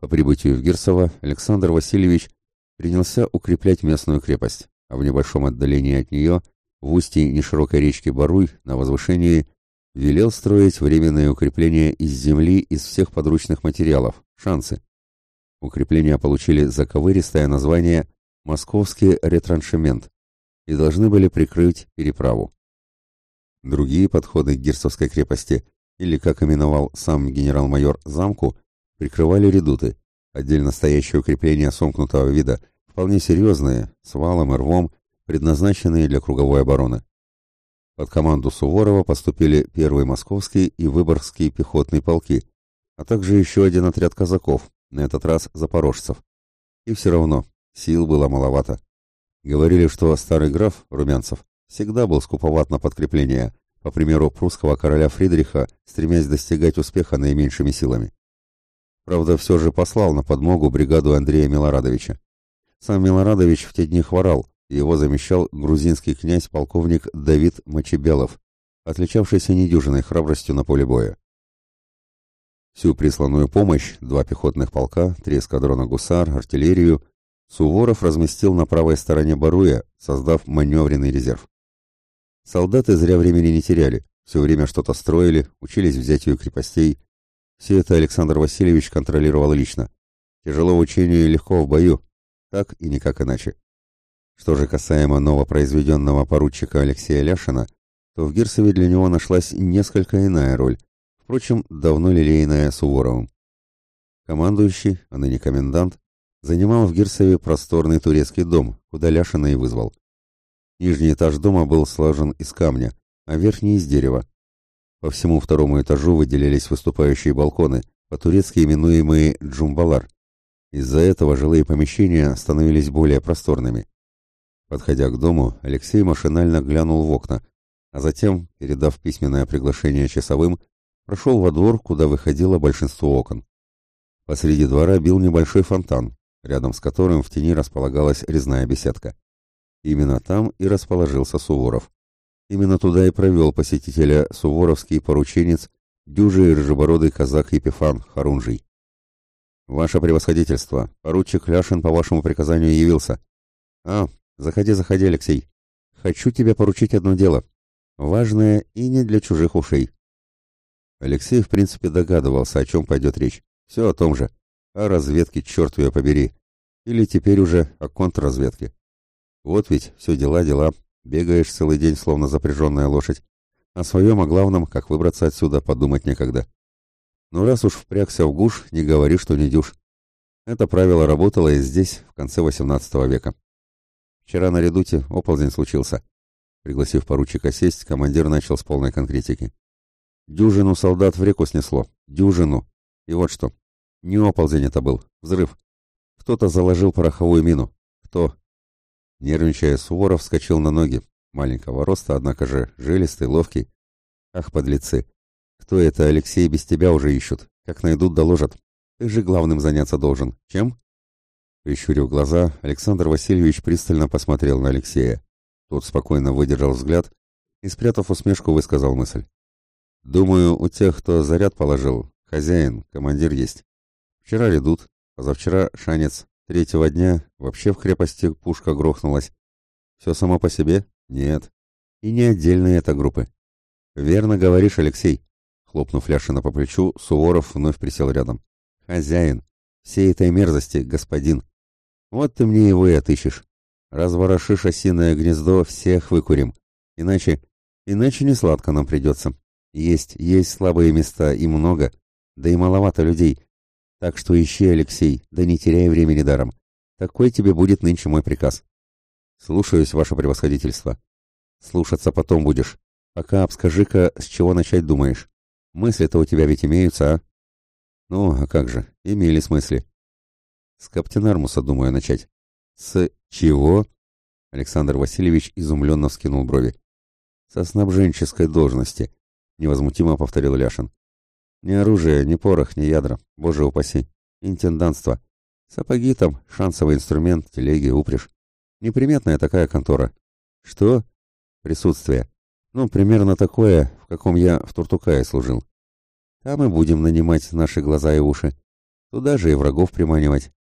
По прибытию в Гирсово Александр Васильевич принялся укреплять местную крепость, а в небольшом отдалении от нее, в устье неширокой речки Баруй, на возвышении, велел строить временное укрепление из земли из всех подручных материалов, шансы. Укрепления получили заковыристое название «Московский ретраншемент» и должны были прикрыть переправу. Другие подходы к Гирсовской крепости, или, как именовал сам генерал-майор, замку – прикрывали редуты, отдельно стоящие укрепления сомкнутого вида, вполне серьезные, с валом и рвом, предназначенные для круговой обороны. Под команду Суворова поступили первый московский и выборгский пехотные полки, а также еще один отряд казаков, на этот раз запорожцев. И все равно, сил было маловато. Говорили, что старый граф Румянцев всегда был скуповат на подкрепление, по примеру прусского короля Фридриха, стремясь достигать успеха наименьшими силами. Правда, все же послал на подмогу бригаду Андрея Милорадовича. Сам Милорадович в те дни хворал, его замещал грузинский князь-полковник Давид Мочебелов, отличавшийся недюжиной храбростью на поле боя. Всю присланную помощь, два пехотных полка, три эскадрона гусар, артиллерию, Суворов разместил на правой стороне Баруя, создав маневренный резерв. Солдаты зря времени не теряли, все время что-то строили, учились взятию крепостей, все это Александр Васильевич контролировал лично. Тяжело в учении и легко в бою. Так и никак иначе. Что же касаемо новопроизведенного поручика Алексея Ляшина, то в Гирсове для него нашлась несколько иная роль, впрочем, давно лилейная Суворовым. Командующий, а ныне комендант, занимал в Гирсове просторный турецкий дом, куда Ляшина и вызвал. Нижний этаж дома был сложен из камня, а верхний из дерева, по всему второму этажу выделились выступающие балконы, по-турецки именуемые джумбалар. Из-за этого жилые помещения становились более просторными. Подходя к дому, Алексей машинально глянул в окна, а затем, передав письменное приглашение часовым, прошел во двор, куда выходило большинство окон. Посреди двора бил небольшой фонтан, рядом с которым в тени располагалась резная беседка. Именно там и расположился Суворов. Именно туда и провел посетителя суворовский порученец, дюжий рыжебородый казак Епифан Харунжий. «Ваше превосходительство, поручик Ляшин по вашему приказанию явился». «А, заходи, заходи, Алексей. Хочу тебе поручить одно дело. Важное и не для чужих ушей». Алексей, в принципе, догадывался, о чем пойдет речь. Все о том же. О разведке, черт ее побери. Или теперь уже о контрразведке. Вот ведь все дела-дела, Бегаешь целый день, словно запряженная лошадь. А о своем, о главном, как выбраться отсюда, подумать некогда. Но раз уж впрягся в гуш, не говори, что не дюшь. Это правило работало и здесь, в конце XVIII века. Вчера на редуте оползень случился. Пригласив поручика сесть, командир начал с полной конкретики. Дюжину солдат в реку снесло. Дюжину. И вот что. Не оползень это был. Взрыв. Кто-то заложил пороховую мину. Кто? Нервничая, Суворов вскочил на ноги. Маленького роста, однако же, жилистый, ловкий. Ах, подлецы! Кто это, Алексей, без тебя уже ищут? Как найдут, доложат. Ты же главным заняться должен. Чем? Прищурив глаза, Александр Васильевич пристально посмотрел на Алексея. Тот спокойно выдержал взгляд и, спрятав усмешку, высказал мысль. «Думаю, у тех, кто заряд положил, хозяин, командир есть. Вчера ведут, позавчера шанец, Третьего дня вообще в крепости пушка грохнулась. Все само по себе? Нет. И не отдельные это группы. Верно говоришь, Алексей. Хлопнув Ляшина по плечу, Суворов вновь присел рядом. Хозяин. Всей этой мерзости, господин. Вот ты мне его и отыщешь. Разворошишь осиное гнездо, всех выкурим. Иначе... Иначе не сладко нам придется. Есть, есть слабые места и много. Да и маловато людей, так что ищи, Алексей, да не теряй времени даром. Такой тебе будет нынче мой приказ. Слушаюсь, ваше превосходительство. Слушаться потом будешь. Пока обскажи-ка, с чего начать думаешь. Мысли-то у тебя ведь имеются, а? Ну, а как же, имелись мысли. С Каптенармуса думаю начать. С чего? Александр Васильевич изумленно вскинул брови. Со снабженческой должности, невозмутимо повторил Ляшин. Ни оружие, ни порох, ни ядра, боже упаси. Интенданство. Сапоги там, шансовый инструмент, телеги, упряжь. Неприметная такая контора. Что? Присутствие. Ну, примерно такое, в каком я в Туртукае служил. Там и будем нанимать наши глаза и уши. Туда же и врагов приманивать.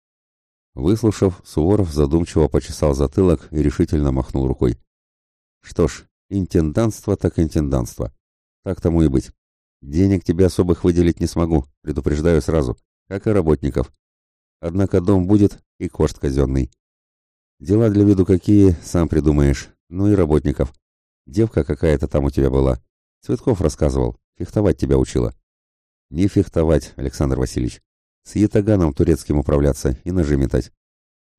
Выслушав, Суворов задумчиво почесал затылок и решительно махнул рукой. Что ж, интенданство так интенданство. Так тому и быть. Денег тебе особых выделить не смогу, предупреждаю сразу, как и работников. Однако дом будет и кошт казенный. Дела для виду какие, сам придумаешь. Ну и работников. Девка какая-то там у тебя была. Цветков рассказывал, фехтовать тебя учила. Не фехтовать, Александр Васильевич. С ятаганом турецким управляться и ножи метать.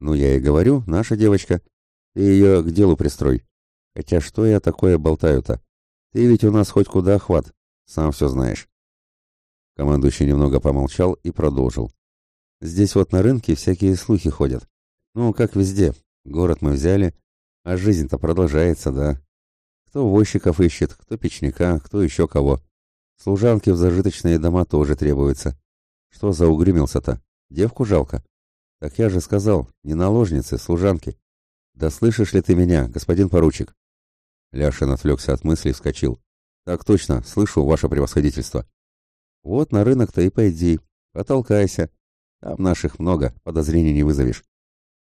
Ну я и говорю, наша девочка. Ты ее к делу пристрой. Хотя что я такое болтаю-то? Ты ведь у нас хоть куда хват, сам все знаешь». Командующий немного помолчал и продолжил. «Здесь вот на рынке всякие слухи ходят. Ну, как везде. Город мы взяли, а жизнь-то продолжается, да. Кто возчиков ищет, кто печника, кто еще кого. Служанки в зажиточные дома тоже требуются. Что за заугрымился-то? Девку жалко? Так я же сказал, не наложницы, служанки. Да слышишь ли ты меня, господин поручик?» Ляшин отвлекся от мыслей, вскочил. «Так точно, слышу, ваше превосходительство». «Вот на рынок-то и пойди, потолкайся. Там наших много, подозрений не вызовешь».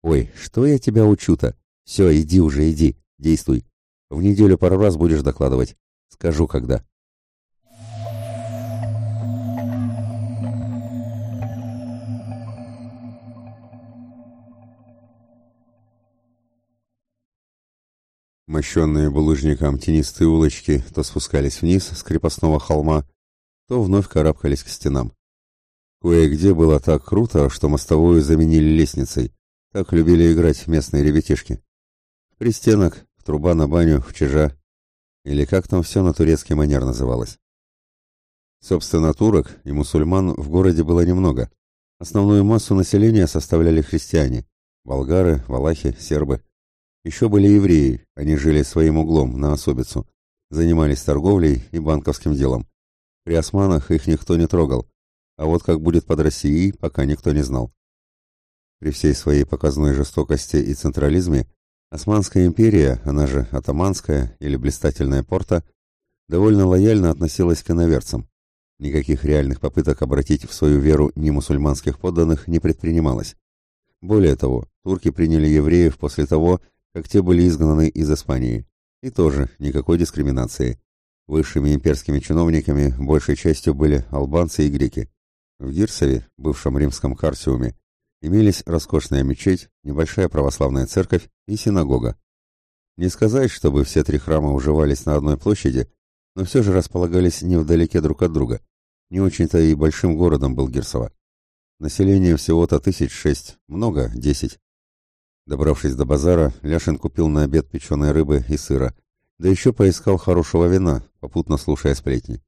«Ой, что я тебя учу-то? Все, иди уже, иди, действуй. В неделю пару раз будешь докладывать. Скажу, когда». мощенные булыжником тенистые улочки то спускались вниз с крепостного холма, то вновь карабкались к стенам. Кое-где было так круто, что мостовую заменили лестницей. Так любили играть местные ребятишки. Пристенок, труба на баню, в чижа. Или как там все на турецкий манер называлось. Собственно, турок и мусульман в городе было немного. Основную массу населения составляли христиане. Болгары, валахи, сербы – еще были евреи, они жили своим углом, на особицу, занимались торговлей и банковским делом. При османах их никто не трогал, а вот как будет под Россией, пока никто не знал. При всей своей показной жестокости и централизме, Османская империя, она же Атаманская или Блистательная Порта, довольно лояльно относилась к иноверцам. Никаких реальных попыток обратить в свою веру не мусульманских подданных не предпринималось. Более того, турки приняли евреев после того, как те были изгнаны из Испании. И тоже никакой дискриминации. Высшими имперскими чиновниками большей частью были албанцы и греки. В Гирсове, бывшем римском Карсиуме, имелись роскошная мечеть, небольшая православная церковь и синагога. Не сказать, чтобы все три храма уживались на одной площади, но все же располагались невдалеке друг от друга. Не очень-то и большим городом был Гирсово. Население всего-то тысяч шесть, много — десять. Добравшись до базара, Ляшин купил на обед печеной рыбы и сыра, да еще поискал хорошего вина, попутно слушая сплетни.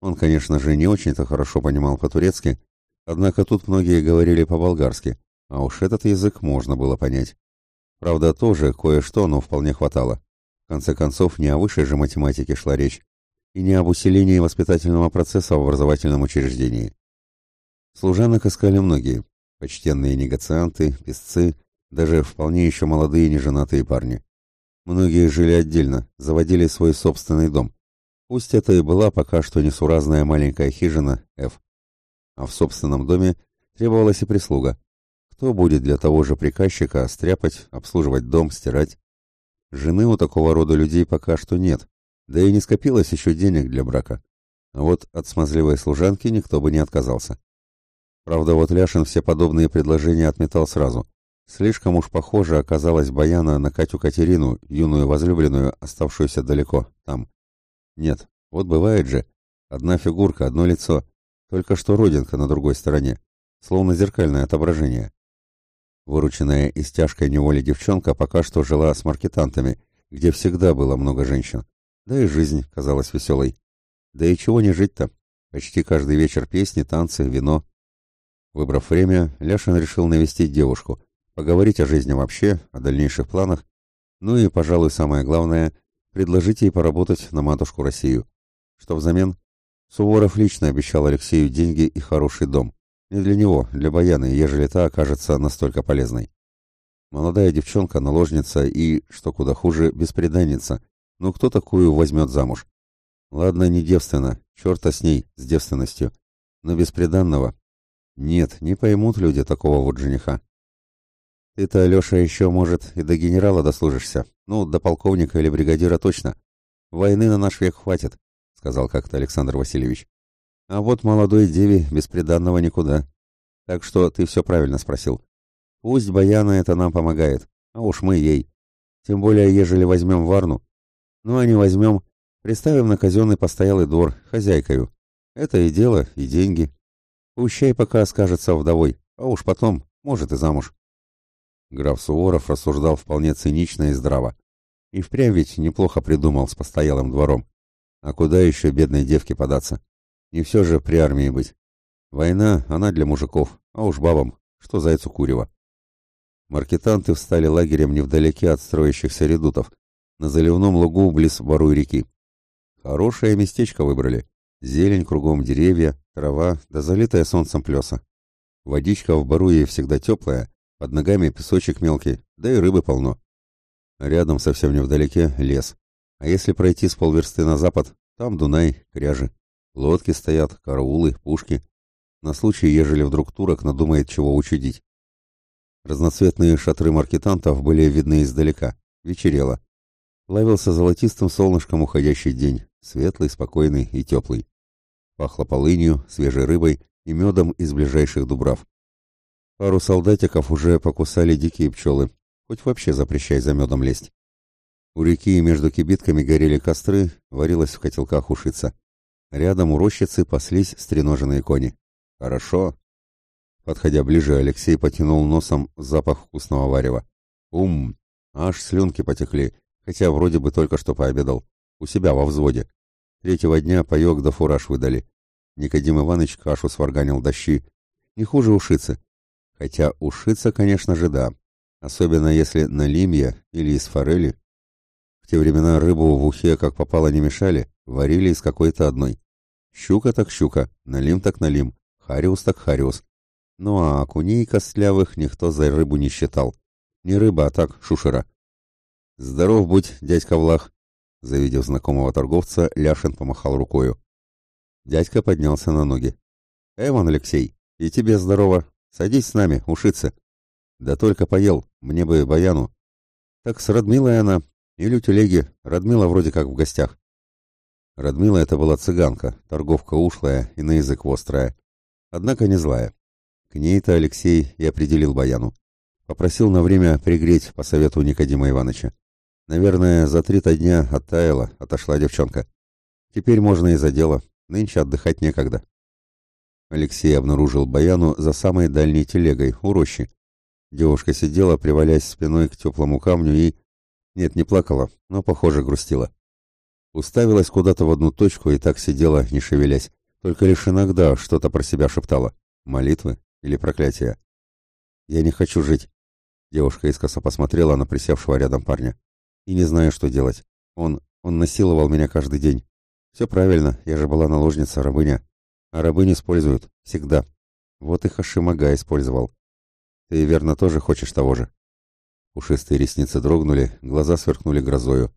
Он, конечно же, не очень-то хорошо понимал по-турецки, однако тут многие говорили по-болгарски, а уж этот язык можно было понять. Правда, тоже кое-что, но вполне хватало. В конце концов, не о высшей же математике шла речь, и не об усилении воспитательного процесса в образовательном учреждении. Служанок искали многие – почтенные негацианты, песцы – даже вполне еще молодые неженатые парни. Многие жили отдельно, заводили свой собственный дом. Пусть это и была пока что несуразная маленькая хижина Ф. А в собственном доме требовалась и прислуга. Кто будет для того же приказчика стряпать, обслуживать дом, стирать? Жены у такого рода людей пока что нет, да и не скопилось еще денег для брака. А вот от смазливой служанки никто бы не отказался. Правда, вот Ляшин все подобные предложения отметал сразу – Слишком уж похоже оказалась Баяна на Катю Катерину, юную возлюбленную, оставшуюся далеко, там. Нет, вот бывает же. Одна фигурка, одно лицо. Только что родинка на другой стороне. Словно зеркальное отображение. Вырученная из тяжкой неволи девчонка пока что жила с маркетантами, где всегда было много женщин. Да и жизнь казалась веселой. Да и чего не жить-то? Почти каждый вечер песни, танцы, вино. Выбрав время, Ляшин решил навестить девушку — Поговорить о жизни вообще, о дальнейших планах, ну и, пожалуй, самое главное, предложить ей поработать на матушку Россию. Что взамен? Суворов лично обещал Алексею деньги и хороший дом. Не для него, для Баяны, ежели та окажется настолько полезной. Молодая девчонка, наложница и, что куда хуже, беспреданница. Ну кто такую возьмет замуж? Ладно, не девственно, черта с ней, с девственностью. Но беспреданного? Нет, не поймут люди такого вот жениха. Ты-то, Алеша, еще, может, и до генерала дослужишься. Ну, до полковника или бригадира точно. Войны на наш век хватит, — сказал как-то Александр Васильевич. А вот молодой деви без приданного никуда. Так что ты все правильно спросил. Пусть Баяна это нам помогает, а уж мы ей. Тем более, ежели возьмем Варну. Ну, а не возьмем, приставим на казенный постоялый двор, хозяйкою. Это и дело, и деньги. Пущай пока скажется вдовой, а уж потом, может, и замуж. Граф Суворов рассуждал вполне цинично и здраво. И впрямь ведь неплохо придумал с постоялым двором. А куда еще бедной девке податься? Не все же при армии быть. Война, она для мужиков, а уж бабам, что зайцу курева. Маркетанты встали лагерем невдалеке от строящихся редутов, на заливном лугу близ бору реки. Хорошее местечко выбрали. Зелень кругом деревья, трава, да залитая солнцем плеса. Водичка в Баруе всегда теплая, под ногами песочек мелкий, да и рыбы полно. Рядом совсем невдалеке лес. А если пройти с полверсты на запад, там Дунай, кряжи. Лодки стоят, караулы, пушки. На случай, ежели вдруг турок надумает чего учудить. Разноцветные шатры маркетантов были видны издалека. Вечерело. Лавился золотистым солнышком уходящий день, светлый, спокойный и теплый. Пахло полынью, свежей рыбой и медом из ближайших дубрав. Пару солдатиков уже покусали дикие пчелы. Хоть вообще запрещай за медом лезть. У реки и между кибитками горели костры, варилось в котелках ушица. Рядом у рощицы паслись стреноженные кони. «Хорошо!» Подходя ближе, Алексей потянул носом запах вкусного варева. «Ум! Аж слюнки потекли, хотя вроде бы только что пообедал. У себя во взводе. Третьего дня паек да фураж выдали. Никодим Иваныч кашу сварганил дощи. Не хуже ушицы. Хотя ушиться, конечно же, да. Особенно если на лимье или из форели. В те времена рыбу в ухе как попало не мешали, варили из какой-то одной. Щука так щука, налим так налим, хариус так хариус. Ну а окуней костлявых никто за рыбу не считал. Не рыба, а так шушера. «Здоров будь, дядька Влах!» Завидев знакомого торговца, Ляшин помахал рукою. Дядька поднялся на ноги. «Эван, Алексей, и тебе здорово, Садись с нами, ушица. Да только поел, мне бы баяну. Так с Радмилой она, или у телеги, Радмила вроде как в гостях. Радмила это была цыганка, торговка ушлая и на язык острая. Однако не злая. К ней-то Алексей и определил баяну. Попросил на время пригреть по совету Никодима Ивановича. Наверное, за три-то дня оттаяла, отошла девчонка. Теперь можно и за дело. Нынче отдыхать некогда. Алексей обнаружил Баяну за самой дальней телегой, у рощи. Девушка сидела, привалясь спиной к теплому камню и... Нет, не плакала, но, похоже, грустила. Уставилась куда-то в одну точку и так сидела, не шевелясь. Только лишь иногда что-то про себя шептала. Молитвы или проклятия. «Я не хочу жить», — девушка искоса посмотрела на присевшего рядом парня. «И не знаю, что делать. Он... он насиловал меня каждый день. Все правильно, я же была наложница, рабыня. А рабы не используют. Всегда. Вот и Хашимага использовал. Ты, верно, тоже хочешь того же?» Пушистые ресницы дрогнули, глаза сверкнули грозою.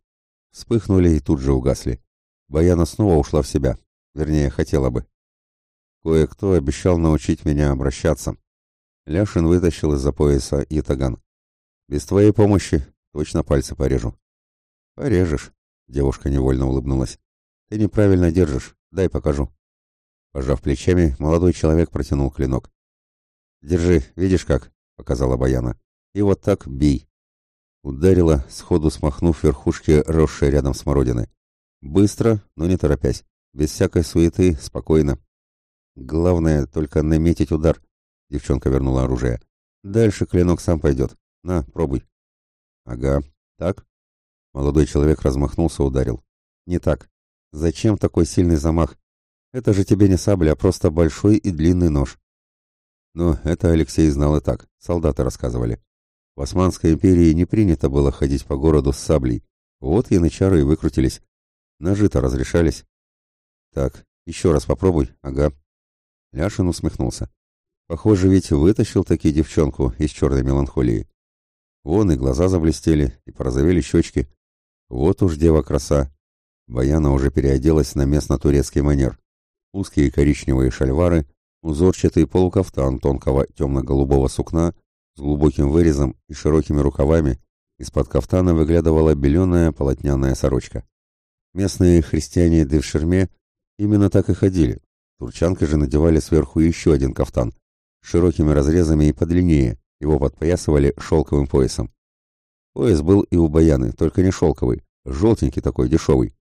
Вспыхнули и тут же угасли. Баяна снова ушла в себя. Вернее, хотела бы. Кое-кто обещал научить меня обращаться. Ляшин вытащил из-за пояса и. Без твоей помощи точно пальцы порежу. Порежешь, девушка невольно улыбнулась. Ты неправильно держишь, дай покажу. Пожав плечами, молодой человек протянул клинок. «Держи, видишь как?» — показала Баяна. «И вот так бей». Ударила, сходу смахнув верхушки, росшие рядом смородины. Быстро, но не торопясь. Без всякой суеты, спокойно. «Главное, только наметить удар», — девчонка вернула оружие. «Дальше клинок сам пойдет. На, пробуй». «Ага, так?» Молодой человек размахнулся, ударил. «Не так. Зачем такой сильный замах? Это же тебе не сабля, а просто большой и длинный нож. Но это Алексей знал и так, солдаты рассказывали. В Османской империи не принято было ходить по городу с саблей. Вот янычары и выкрутились. Ножи-то разрешались. Так, еще раз попробуй, ага. Ляшин усмехнулся. Похоже, ведь вытащил таки девчонку из черной меланхолии. Вон и глаза заблестели, и порозовели щечки. Вот уж дева краса. Баяна уже переоделась на местно-турецкий манер узкие коричневые шальвары, узорчатый полукафтан тонкого темно-голубого сукна с глубоким вырезом и широкими рукавами, из-под кафтана выглядывала беленая полотняная сорочка. Местные христиане Девшерме именно так и ходили, Турчанки же надевали сверху еще один кафтан, с широкими разрезами и подлиннее, его подпоясывали шелковым поясом. Пояс был и у Баяны, только не шелковый, желтенький такой, дешевый.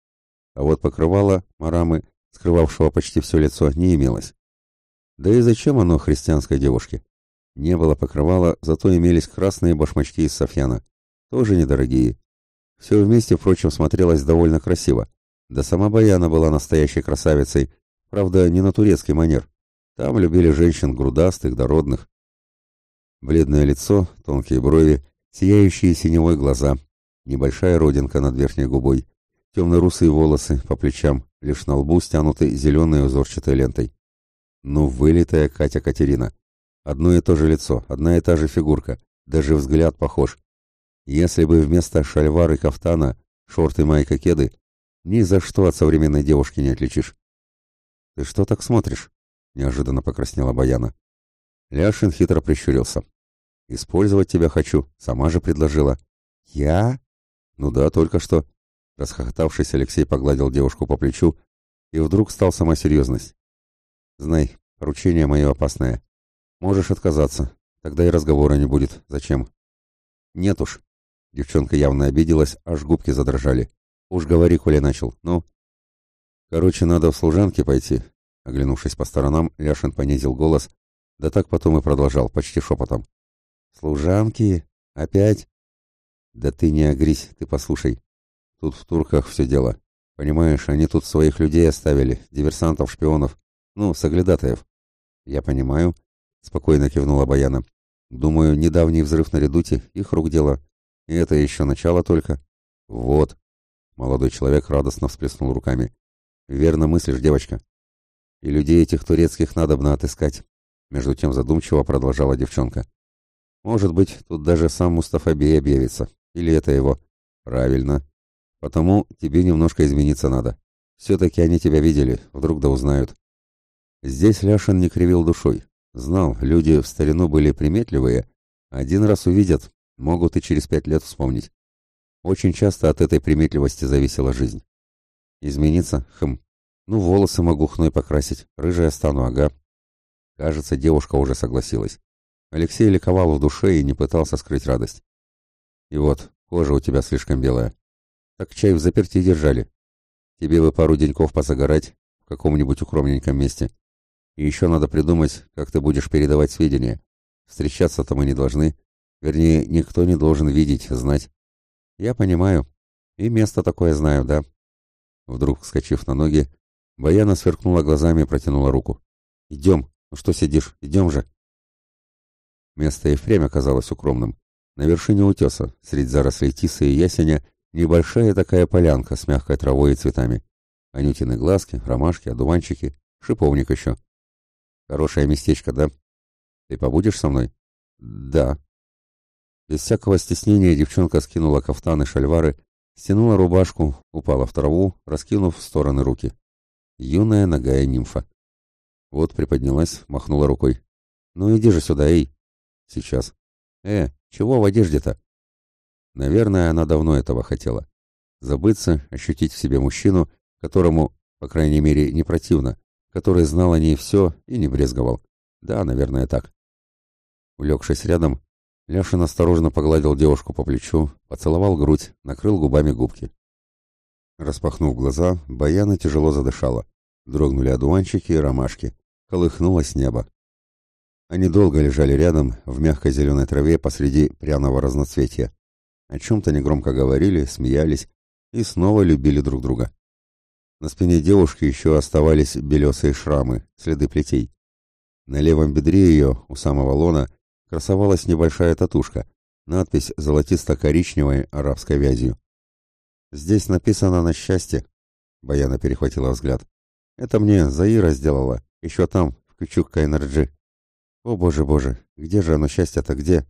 А вот покрывало, марамы скрывавшего почти все лицо, не имелось. Да и зачем оно христианской девушке? Не было покрывала, зато имелись красные башмачки из софьяна, тоже недорогие. Все вместе, впрочем, смотрелось довольно красиво. Да сама Баяна была настоящей красавицей, правда, не на турецкий манер. Там любили женщин грудастых, дородных. Бледное лицо, тонкие брови, сияющие синевой глаза, небольшая родинка над верхней губой — темно-русые волосы по плечам, лишь на лбу стянуты зеленой узорчатой лентой. Ну, вылитая Катя Катерина. Одно и то же лицо, одна и та же фигурка, даже взгляд похож. Если бы вместо шальвары кафтана, шорты майка кеды, ни за что от современной девушки не отличишь. «Ты что так смотришь?» — неожиданно покраснела Баяна. Ляшин хитро прищурился. «Использовать тебя хочу, сама же предложила». «Я?» «Ну да, только что. Расхохотавшись, Алексей погладил девушку по плечу и вдруг стал сама серьезность. «Знай, поручение мое опасное. Можешь отказаться, тогда и разговора не будет. Зачем?» «Нет уж». Девчонка явно обиделась, аж губки задрожали. «Уж говори, коли начал. Ну?» «Короче, надо в служанке пойти». Оглянувшись по сторонам, Ляшин понизил голос, да так потом и продолжал, почти шепотом. «Служанки? Опять?» «Да ты не огрись, ты послушай. Тут в турках все дело. Понимаешь, они тут своих людей оставили, диверсантов, шпионов, ну, соглядатаев. Я понимаю, спокойно кивнула Баяна. Думаю, недавний взрыв на редуте их рук дело. И это еще начало только. Вот. Молодой человек радостно всплеснул руками. Верно мыслишь, девочка. И людей этих турецких надобно отыскать. Между тем задумчиво продолжала девчонка. Может быть, тут даже сам Мустафа Бей объявится. Или это его. Правильно, Потому тебе немножко извиниться надо. Все-таки они тебя видели, вдруг да узнают. Здесь Ляшин не кривил душой. Знал, люди в старину были приметливые. Один раз увидят, могут и через пять лет вспомнить. Очень часто от этой приметливости зависела жизнь. Измениться? Хм. Ну, волосы могу хной покрасить, рыжая стану, ага. Кажется, девушка уже согласилась. Алексей ликовал в душе и не пытался скрыть радость. И вот, кожа у тебя слишком белая. Так чай в заперти держали. Тебе бы пару деньков позагорать в каком-нибудь укромненьком месте. И еще надо придумать, как ты будешь передавать сведения. Встречаться-то мы не должны. Вернее, никто не должен видеть, знать. Я понимаю. И место такое знаю, да. Вдруг, вскочив на ноги, Баяна сверкнула глазами и протянула руку. «Идем! Ну что сидишь? Идем же!» Место и время казалось укромным. На вершине утеса, среди зарослей тиса и ясеня, Небольшая такая полянка с мягкой травой и цветами. Анютины глазки, ромашки, одуванчики, шиповник еще. Хорошее местечко, да? Ты побудешь со мной? Да. Без всякого стеснения девчонка скинула кафтан и шальвары, стянула рубашку, упала в траву, раскинув в стороны руки. Юная ногая нимфа. Вот приподнялась, махнула рукой. «Ну иди же сюда, эй!» «Сейчас». «Э, чего в одежде-то?» Наверное, она давно этого хотела. Забыться, ощутить в себе мужчину, которому, по крайней мере, не противно, который знал о ней все и не брезговал. Да, наверное, так. Улегшись рядом, Ляшин осторожно погладил девушку по плечу, поцеловал грудь, накрыл губами губки. Распахнув глаза, Баяна тяжело задышала. Дрогнули одуванчики и ромашки. Колыхнулось небо. Они долго лежали рядом, в мягкой зеленой траве посреди пряного разноцветия о чем-то негромко говорили, смеялись и снова любили друг друга. На спине девушки еще оставались белесые шрамы, следы плетей. На левом бедре ее, у самого лона, красовалась небольшая татушка, надпись золотисто-коричневой арабской вязью. «Здесь написано на счастье», — Баяна перехватила взгляд. «Это мне Заира сделала, еще там, в Кючук-Кайнерджи. О, боже, боже, где же оно счастье-то, где?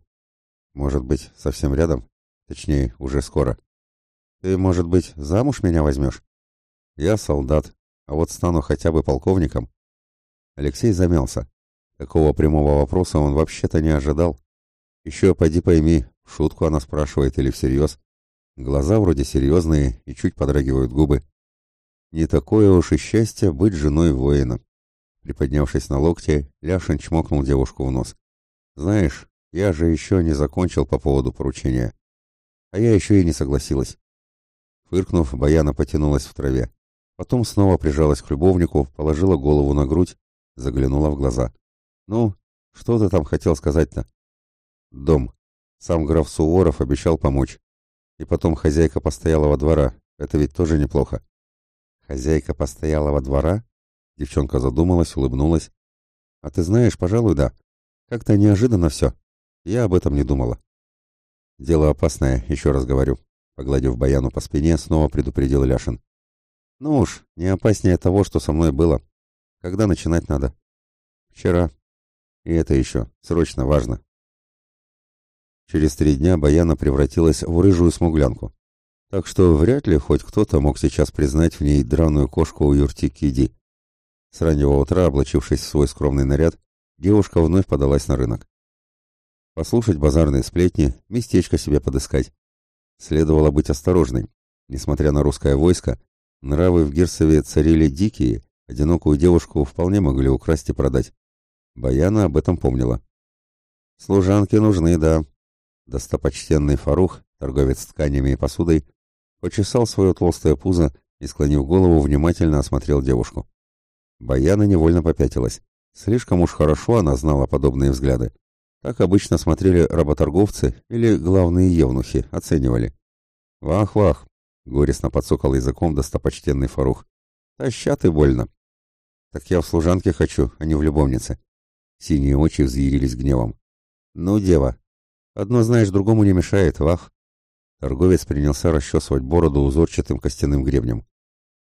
Может быть, совсем рядом?» Точнее, уже скоро. Ты, может быть, замуж меня возьмешь? Я солдат, а вот стану хотя бы полковником. Алексей замялся. Такого прямого вопроса он вообще-то не ожидал. Еще поди пойми, шутку она спрашивает или всерьез. Глаза вроде серьезные и чуть подрагивают губы. Не такое уж и счастье быть женой воина. Приподнявшись на локте, Ляшин чмокнул девушку в нос. «Знаешь, я же еще не закончил по поводу поручения а я еще и не согласилась. Фыркнув, Баяна потянулась в траве. Потом снова прижалась к любовнику, положила голову на грудь, заглянула в глаза. «Ну, что ты там хотел сказать-то?» «Дом. Сам граф Суворов обещал помочь. И потом хозяйка постоялого двора. Это ведь тоже неплохо». «Хозяйка постоялого двора?» Девчонка задумалась, улыбнулась. «А ты знаешь, пожалуй, да. Как-то неожиданно все. Я об этом не думала». «Дело опасное, еще раз говорю», — погладив Баяну по спине, снова предупредил Ляшин. «Ну уж, не опаснее того, что со мной было. Когда начинать надо?» «Вчера. И это еще. Срочно важно». Через три дня Баяна превратилась в рыжую смуглянку. Так что вряд ли хоть кто-то мог сейчас признать в ней драную кошку у юрти Киди. С раннего утра, облачившись в свой скромный наряд, девушка вновь подалась на рынок. Послушать базарные сплетни, местечко себе подыскать. Следовало быть осторожным. Несмотря на русское войско, нравы в Герцеве царили дикие, одинокую девушку вполне могли украсть и продать. Баяна об этом помнила. «Служанки нужны, да». Достопочтенный Фарух, торговец тканями и посудой, почесал свое толстое пузо и, склонив голову, внимательно осмотрел девушку. Баяна невольно попятилась. Слишком уж хорошо она знала подобные взгляды. Как обычно смотрели работорговцы или главные евнухи, оценивали. «Вах-вах!» — горестно подсокал языком достопочтенный Фарух. «Тащат и больно!» «Так я в служанке хочу, а не в любовнице!» Синие очи взъярились гневом. «Ну, дева, одно знаешь, другому не мешает, вах!» Торговец принялся расчесывать бороду узорчатым костяным гребнем.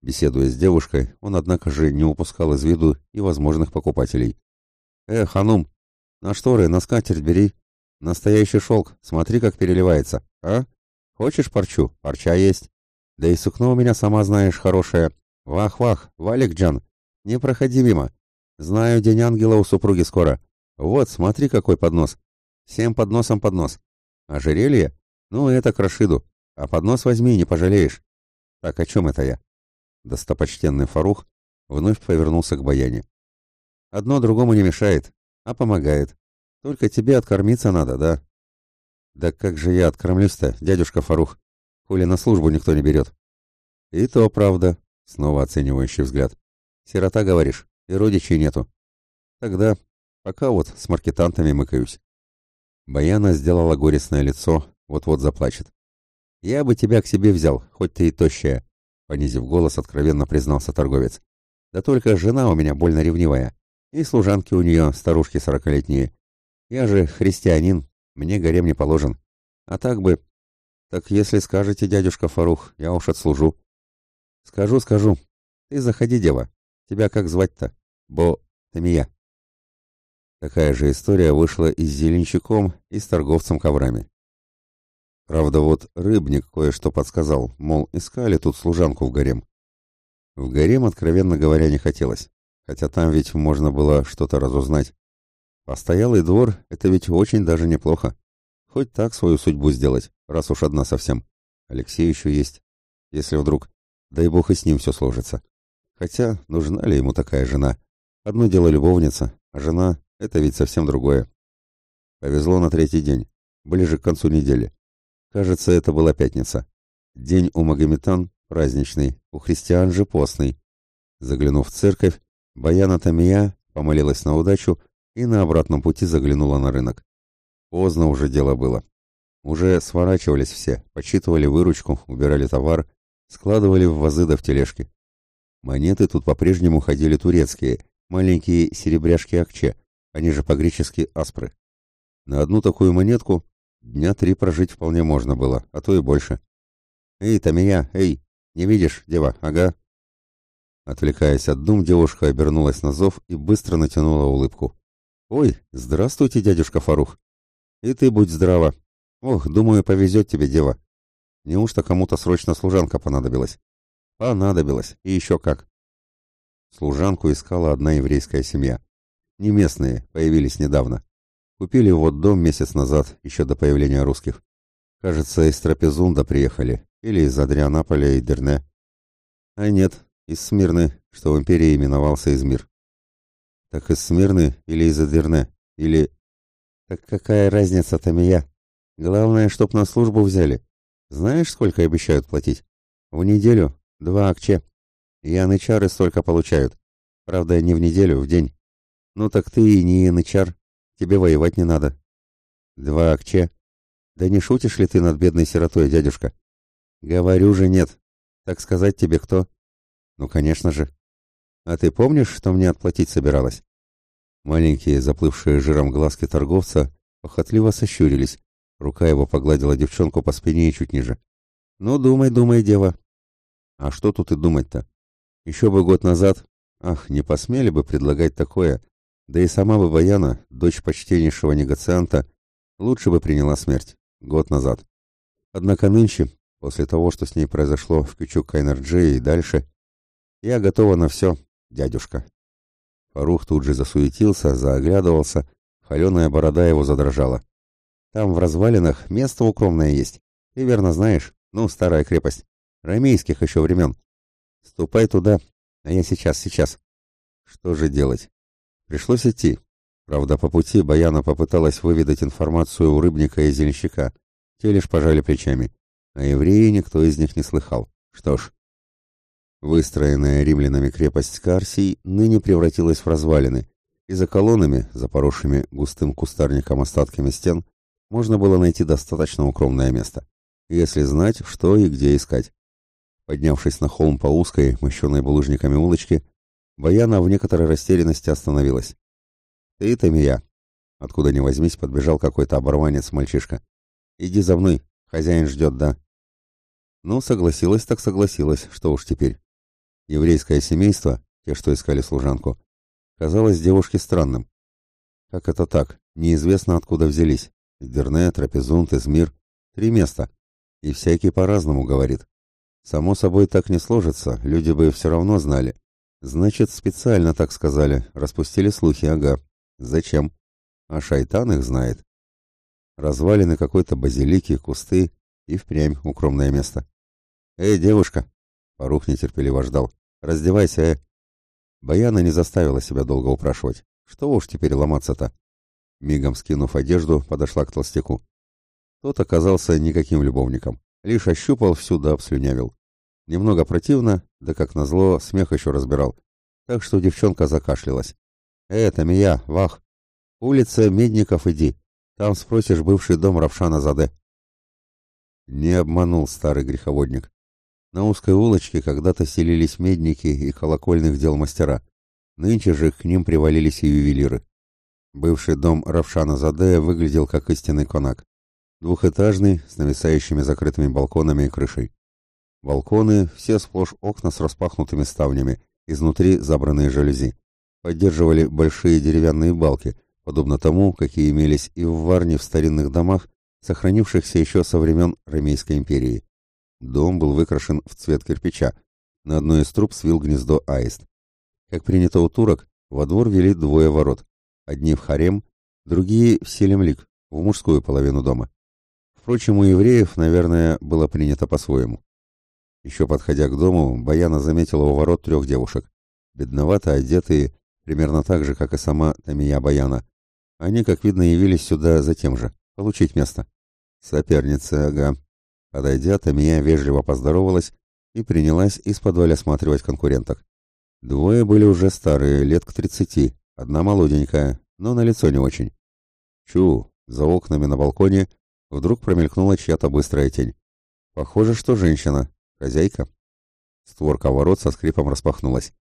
Беседуя с девушкой, он, однако же, не упускал из виду и возможных покупателей. «Эх, анум! На шторы, на скатерть бери. Настоящий шелк, смотри, как переливается. А? Хочешь парчу? Парча есть. Да и сукно у меня, сама знаешь, хорошее. Вах-вах, Валик-джан, не проходи мимо. Знаю день ангела у супруги скоро. Вот, смотри, какой поднос. Всем подносом поднос. А Ожерелье? Ну, это к Рашиду. А поднос возьми, не пожалеешь. Так, о чем это я? Достопочтенный Фарух вновь повернулся к Баяне. Одно другому не мешает а помогает. Только тебе откормиться надо, да? Да как же я откормлюсь-то, дядюшка Фарух? Хули на службу никто не берет. И то правда, снова оценивающий взгляд. Сирота, говоришь, и родичей нету. Тогда пока вот с маркетантами мыкаюсь. Баяна сделала горестное лицо, вот-вот заплачет. «Я бы тебя к себе взял, хоть ты и тощая», — понизив голос, откровенно признался торговец. «Да только жена у меня больно ревнивая. И служанки у нее, старушки сорокалетние. Я же христианин, мне гарем не положен. А так бы... Так если скажете, дядюшка Фарух, я уж отслужу. Скажу, скажу. Ты заходи, дева. Тебя как звать-то? Бо... Тамия. Такая же история вышла и с зеленщиком, и с торговцем коврами. Правда, вот рыбник кое-что подсказал, мол, искали тут служанку в гарем. В гарем, откровенно говоря, не хотелось хотя там ведь можно было что-то разузнать. Постоялый двор — это ведь очень даже неплохо. Хоть так свою судьбу сделать, раз уж одна совсем. Алексей еще есть. Если вдруг, дай бог и с ним все сложится. Хотя, нужна ли ему такая жена? Одно дело любовница, а жена — это ведь совсем другое. Повезло на третий день, ближе к концу недели. Кажется, это была пятница. День у магометан праздничный, у христиан же постный. Заглянув в церковь, Баян Атамия помолилась на удачу и на обратном пути заглянула на рынок. Поздно уже дело было. Уже сворачивались все, подсчитывали выручку, убирали товар, складывали в вазы да в тележки. Монеты тут по-прежнему ходили турецкие, маленькие серебряшки акче, они же по-гречески аспры. На одну такую монетку дня три прожить вполне можно было, а то и больше. «Эй, Тамия, эй, не видишь, дева, ага?» Отвлекаясь от дум, девушка обернулась на зов и быстро натянула улыбку. «Ой, здравствуйте, дядюшка Фарух! И ты будь здрава! Ох, думаю, повезет тебе, дева! Неужто кому-то срочно служанка понадобилась?» «Понадобилась, и еще как!» Служанку искала одна еврейская семья. Не местные, появились недавно. Купили вот дом месяц назад, еще до появления русских. Кажется, из Трапезунда приехали, или из Адрианаполя и Дерне. А нет, из Смирны, что в империи именовался Измир. Так из Смирны или из Адырны, или... Так какая разница, Тамия? Главное, чтоб на службу взяли. Знаешь, сколько обещают платить? В неделю два акче. И анычары столько получают. Правда, не в неделю, в день. Ну так ты и не янычар. Тебе воевать не надо. Два акче. Да не шутишь ли ты над бедной сиротой, дядюшка? Говорю же нет. Так сказать тебе кто? Ну, конечно же. А ты помнишь, что мне отплатить собиралась? Маленькие, заплывшие жиром глазки торговца похотливо сощурились. Рука его погладила девчонку по спине и чуть ниже. Ну, думай, думай, дева. А что тут и думать-то? Еще бы год назад... Ах, не посмели бы предлагать такое. Да и сама бы Баяна, дочь почтеннейшего негацианта, лучше бы приняла смерть. Год назад. Однако нынче, после того, что с ней произошло в Кючук-Кайнерджи и дальше, я готова на все, дядюшка. Фарух тут же засуетился, заоглядывался, холеная борода его задрожала. Там в развалинах место укромное есть. Ты верно знаешь, ну, старая крепость. Ромейских еще времен. Ступай туда, а я сейчас, сейчас. Что же делать? Пришлось идти. Правда, по пути Баяна попыталась выведать информацию у рыбника и зельщика. Те лишь пожали плечами. а евреи никто из них не слыхал. Что ж, Выстроенная римлянами крепость Карсий ныне превратилась в развалины, и за колоннами, запоросшими густым кустарником остатками стен, можно было найти достаточно укромное место, если знать, что и где искать. Поднявшись на холм по узкой, мощенной булыжниками улочке, Баяна в некоторой растерянности остановилась. «Ты-то, я. Откуда ни возьмись, подбежал какой-то оборванец-мальчишка. «Иди за мной, хозяин ждет, да?» Ну, согласилась так согласилась, что уж теперь. Еврейское семейство, те, что искали служанку, казалось девушке странным. Как это так? Неизвестно, откуда взялись. Дерне, Трапезунт, Измир. Три места. И всякий по-разному говорит. Само собой так не сложится, люди бы все равно знали. Значит, специально так сказали, распустили слухи, ага. Зачем? А шайтан их знает. Развалины какой-то базилики, кусты и впрямь укромное место. «Эй, девушка!» — Фарух нетерпеливо ждал. Раздевайся, э!» Баяна не заставила себя долго упрашивать. «Что уж теперь ломаться-то?» Мигом скинув одежду, подошла к толстяку. Тот оказался никаким любовником. Лишь ощупал всю да обслюнявил. Немного противно, да как назло, смех еще разбирал. Так что девчонка закашлялась. «Это Мия, вах! Улица Медников иди. Там спросишь бывший дом Равшана Заде». Не обманул старый греховодник. На узкой улочке когда-то селились медники и колокольных дел мастера. Нынче же к ним привалились и ювелиры. Бывший дом Равшана Задея выглядел как истинный конак. Двухэтажный, с нависающими закрытыми балконами и крышей. Балконы, все сплошь окна с распахнутыми ставнями, изнутри забранные жалюзи. Поддерживали большие деревянные балки, подобно тому, какие имелись и в Варне в старинных домах, сохранившихся еще со времен Ромейской империи. Дом был выкрашен в цвет кирпича. На одной из труб свил гнездо аист. Как принято у турок, во двор вели двое ворот. Одни в харем, другие в селемлик, в мужскую половину дома. Впрочем, у евреев, наверное, было принято по-своему. Еще подходя к дому, Баяна заметила у ворот трех девушек. Бедновато одетые, примерно так же, как и сама Тамия Баяна. Они, как видно, явились сюда за тем же, получить место. Соперница, ага. Подойдя, а Тамия вежливо поздоровалась и принялась из исподволь осматривать конкуренток. Двое были уже старые, лет к тридцати, одна молоденькая, но на лицо не очень. Чу, за окнами на балконе вдруг промелькнула чья-то быстрая тень. Похоже, что женщина, хозяйка. Створка ворот со скрипом распахнулась.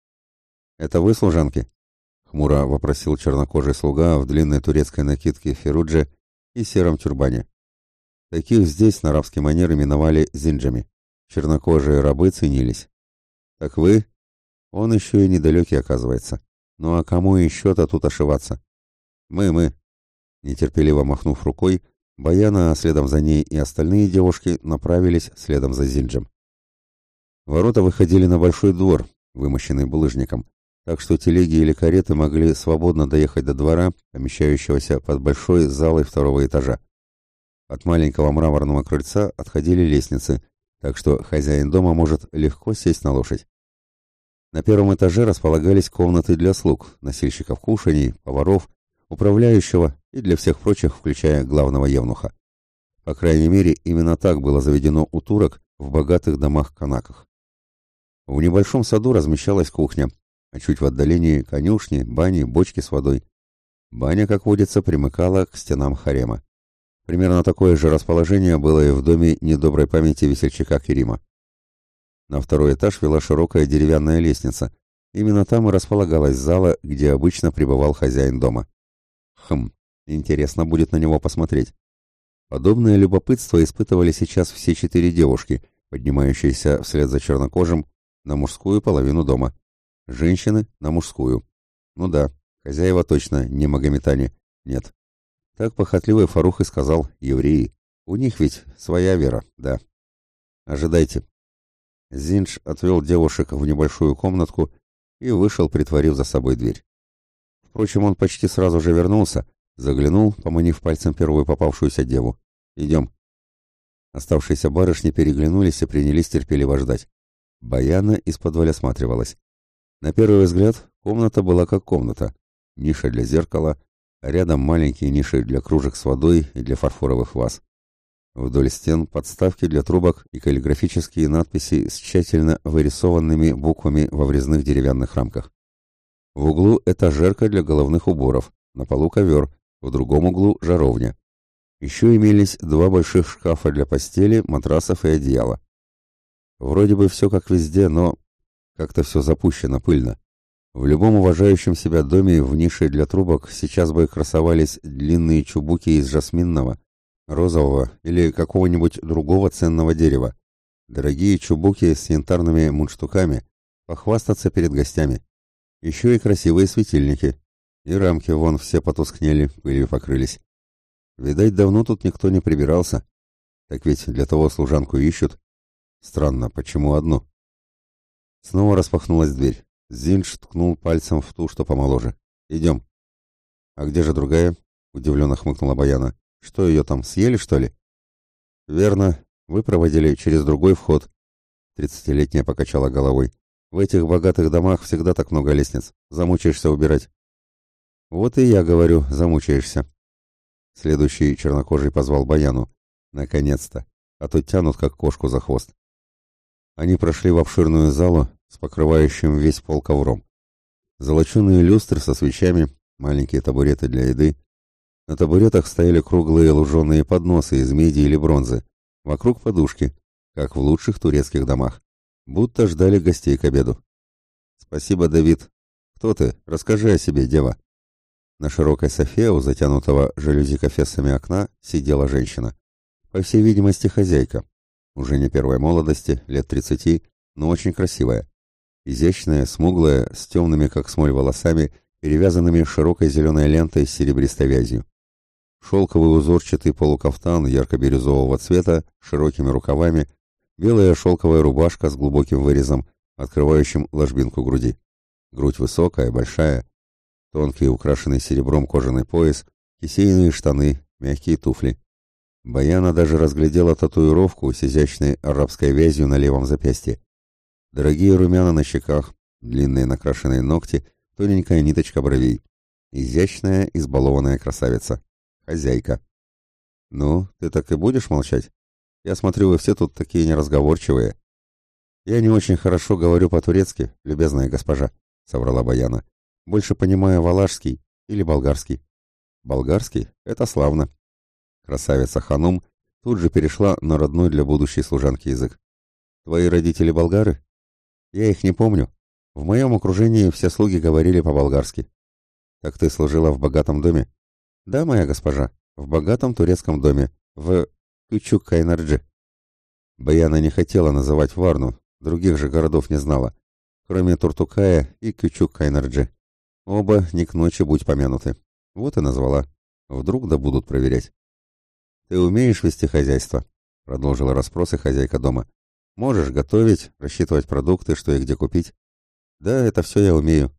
«Это вы, служанки?» — хмуро вопросил чернокожий слуга в длинной турецкой накидке Феруджи и сером тюрбане. Таких здесь на арабский манер именовали зинджами. Чернокожие рабы ценились. Так вы? Он еще и недалекий, оказывается. Ну а кому еще-то тут ошиваться? Мы, мы. Нетерпеливо махнув рукой, Баяна, а следом за ней и остальные девушки направились следом за Зинджем. Ворота выходили на большой двор, вымощенный булыжником, так что телеги или кареты могли свободно доехать до двора, помещающегося под большой залой второго этажа. От маленького мраморного крыльца отходили лестницы, так что хозяин дома может легко сесть на лошадь. На первом этаже располагались комнаты для слуг, носильщиков кушаний, поваров, управляющего и для всех прочих, включая главного евнуха. По крайней мере, именно так было заведено у турок в богатых домах-канаках. В небольшом саду размещалась кухня, а чуть в отдалении конюшни, бани, бочки с водой. Баня, как водится, примыкала к стенам харема. Примерно такое же расположение было и в доме недоброй памяти весельчака Керима. На второй этаж вела широкая деревянная лестница. Именно там и располагалась зала, где обычно пребывал хозяин дома. Хм, интересно будет на него посмотреть. Подобное любопытство испытывали сейчас все четыре девушки, поднимающиеся вслед за чернокожим на мужскую половину дома. Женщины на мужскую. Ну да, хозяева точно не магометане. Нет, так похотливый Фарух и сказал, евреи. У них ведь своя вера, да. Ожидайте. Зинч отвел девушек в небольшую комнатку и вышел, притворив за собой дверь. Впрочем, он почти сразу же вернулся, заглянул, поманив пальцем первую попавшуюся деву. «Идем». Оставшиеся барышни переглянулись и принялись терпеливо ждать. Баяна из-под осматривалась. На первый взгляд, комната была как комната. Ниша для зеркала, Рядом маленькие ниши для кружек с водой и для фарфоровых ваз. Вдоль стен подставки для трубок и каллиграфические надписи с тщательно вырисованными буквами во врезных деревянных рамках. В углу этажерка для головных уборов, на полу ковер, в другом углу жаровня. Еще имелись два больших шкафа для постели, матрасов и одеяла. Вроде бы все как везде, но как-то все запущено пыльно. В любом уважающем себя доме в нише для трубок сейчас бы красовались длинные чубуки из жасминного, розового или какого-нибудь другого ценного дерева. Дорогие чубуки с янтарными мундштуками, похвастаться перед гостями. Еще и красивые светильники. И рамки вон все потускнели, пылью покрылись. Видать, давно тут никто не прибирался. Так ведь для того служанку ищут. Странно, почему одну? Снова распахнулась дверь. Зинж ткнул пальцем в ту, что помоложе. «Идем». «А где же другая?» — удивленно хмыкнула Баяна. «Что ее там, съели, что ли?» «Верно. Вы проводили через другой вход». Тридцатилетняя покачала головой. «В этих богатых домах всегда так много лестниц. Замучаешься убирать». «Вот и я говорю, замучаешься». Следующий чернокожий позвал Баяну. «Наконец-то! А то тянут, как кошку за хвост». Они прошли в обширную залу, с покрывающим весь пол ковром. Золоченые люстры со свечами, маленькие табуреты для еды. На табуретах стояли круглые луженые подносы из меди или бронзы. Вокруг подушки, как в лучших турецких домах. Будто ждали гостей к обеду. «Спасибо, Давид. Кто ты? Расскажи о себе, дева». На широкой софе у затянутого жалюзи-кофесами окна сидела женщина. По всей видимости, хозяйка. Уже не первой молодости, лет тридцати, но очень красивая изящная, смуглая, с темными, как смоль, волосами, перевязанными широкой зеленой лентой с серебристой вязью. Шелковый узорчатый полукафтан ярко-бирюзового цвета, широкими рукавами, белая шелковая рубашка с глубоким вырезом, открывающим ложбинку груди. Грудь высокая, большая, тонкий, украшенный серебром кожаный пояс, кисейные штаны, мягкие туфли. Баяна даже разглядела татуировку с изящной арабской вязью на левом запястье дорогие румяна на щеках, длинные накрашенные ногти, тоненькая ниточка бровей. Изящная, избалованная красавица. Хозяйка. «Ну, ты так и будешь молчать? Я смотрю, вы все тут такие неразговорчивые». «Я не очень хорошо говорю по-турецки, любезная госпожа», — соврала Баяна. «Больше понимаю валашский или болгарский». «Болгарский? Это славно». Красавица Ханум тут же перешла на родной для будущей служанки язык. «Твои родители болгары?» Я их не помню. В моем окружении все слуги говорили по-болгарски. Так ты служила в богатом доме? Да, моя госпожа, в богатом турецком доме, в Кючук-Кайнарджи. Баяна не хотела называть Варну, других же городов не знала, кроме Туртукая и Кючук-Кайнарджи. Оба не к ночи будь помянуты. Вот и назвала. Вдруг да будут проверять. «Ты умеешь вести хозяйство?» — продолжила расспросы хозяйка дома. Можешь готовить, рассчитывать продукты, что и где купить. Да, это все я умею.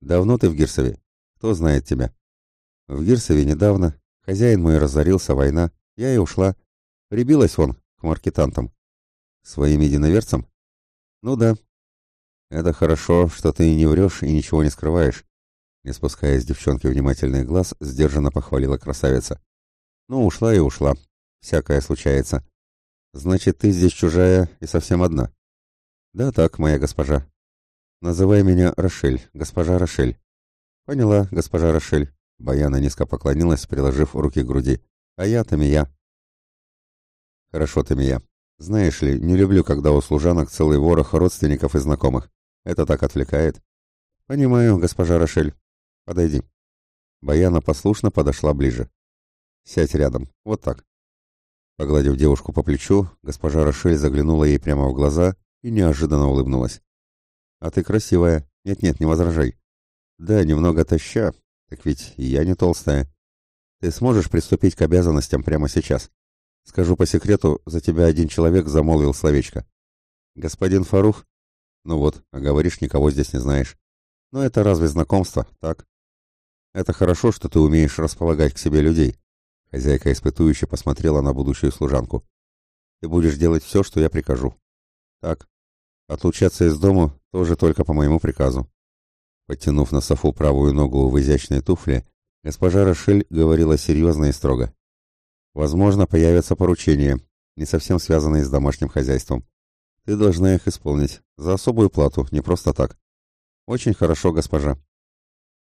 Давно ты в Гирсове? Кто знает тебя? В Гирсове недавно. Хозяин мой разорился, война. Я и ушла. Прибилась он к маркетантам. Своим единоверцам? Ну да. Это хорошо, что ты не врешь и ничего не скрываешь. Не спуская с девчонки внимательный глаз, сдержанно похвалила красавица. Ну, ушла и ушла. Всякое случается. Значит, ты здесь чужая и совсем одна. Да так, моя госпожа. Называй меня Рошель, госпожа Рошель. Поняла, госпожа Рошель. Баяна низко поклонилась, приложив руки к груди. А я Тамия. Хорошо, Тамия. Знаешь ли, не люблю, когда у служанок целый ворох родственников и знакомых. Это так отвлекает. Понимаю, госпожа Рошель. Подойди. Баяна послушно подошла ближе. Сядь рядом. Вот так. Погладив девушку по плечу, госпожа Рошель заглянула ей прямо в глаза и неожиданно улыбнулась. «А ты красивая. Нет-нет, не возражай. Да, немного таща, так ведь и я не толстая. Ты сможешь приступить к обязанностям прямо сейчас? Скажу по секрету, за тебя один человек замолвил словечко. Господин Фарух? Ну вот, а говоришь, никого здесь не знаешь. Но это разве знакомство, так? Это хорошо, что ты умеешь располагать к себе людей. Хозяйка испытующе посмотрела на будущую служанку. «Ты будешь делать все, что я прикажу. Так, отлучаться из дома тоже только по моему приказу». Подтянув на софу правую ногу в изящной туфле, госпожа Рошель говорила серьезно и строго. «Возможно, появятся поручения, не совсем связанные с домашним хозяйством. Ты должна их исполнить, за особую плату, не просто так». «Очень хорошо, госпожа».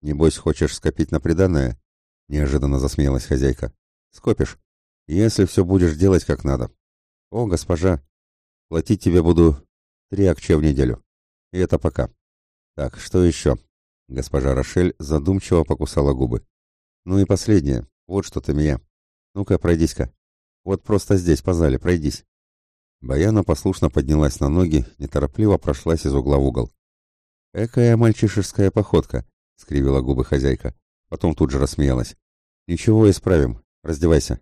«Небось, хочешь скопить на приданное?» — неожиданно засмеялась хозяйка. Скопишь, если все будешь делать как надо. О, госпожа, платить тебе буду три акче в неделю. И это пока. Так, что еще? Госпожа Рошель задумчиво покусала губы. Ну и последнее. Вот что ты меня. Ну-ка, пройдись-ка. Вот просто здесь, по зале, пройдись. Баяна послушно поднялась на ноги, неторопливо прошлась из угла в угол. «Экая мальчишеская походка», — скривила губы хозяйка. Потом тут же рассмеялась. «Ничего, исправим. Раздевайся».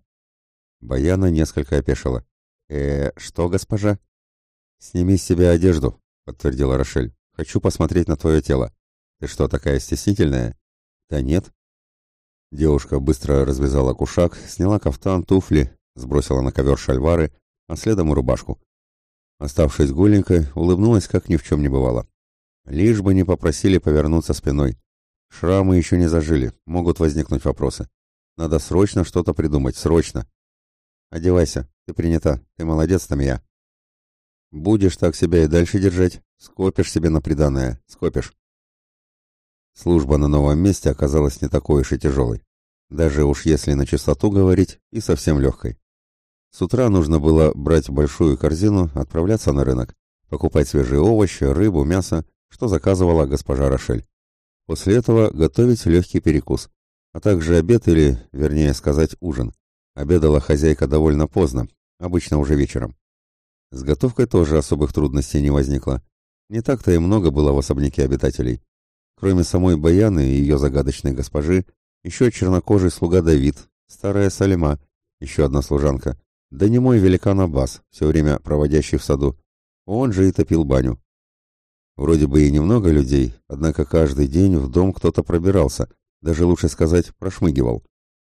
Баяна несколько опешила. «Э, что, госпожа?» «Сними с себя одежду», — подтвердила Рошель. «Хочу посмотреть на твое тело. Ты что, такая стеснительная?» «Да нет». Девушка быстро развязала кушак, сняла кафтан, туфли, сбросила на ковер шальвары, а следом и рубашку. Оставшись голенькой, улыбнулась, как ни в чем не бывало. Лишь бы не попросили повернуться спиной. Шрамы еще не зажили, могут возникнуть вопросы. Надо срочно что-то придумать, срочно. Одевайся, ты принята, ты молодец, там я. Будешь так себя и дальше держать, скопишь себе на приданное, скопишь. Служба на новом месте оказалась не такой уж и тяжелой. Даже уж если на чистоту говорить, и совсем легкой. С утра нужно было брать большую корзину, отправляться на рынок, покупать свежие овощи, рыбу, мясо, что заказывала госпожа Рошель. После этого готовить легкий перекус, а также обед или, вернее сказать, ужин. Обедала хозяйка довольно поздно, обычно уже вечером. С готовкой тоже особых трудностей не возникло. Не так-то и много было в особняке обитателей. Кроме самой Баяны и ее загадочной госпожи, еще чернокожий слуга Давид, старая Салима, еще одна служанка, да не мой великан Аббас, все время проводящий в саду. Он же и топил баню. Вроде бы и немного людей, однако каждый день в дом кто-то пробирался — даже лучше сказать, прошмыгивал.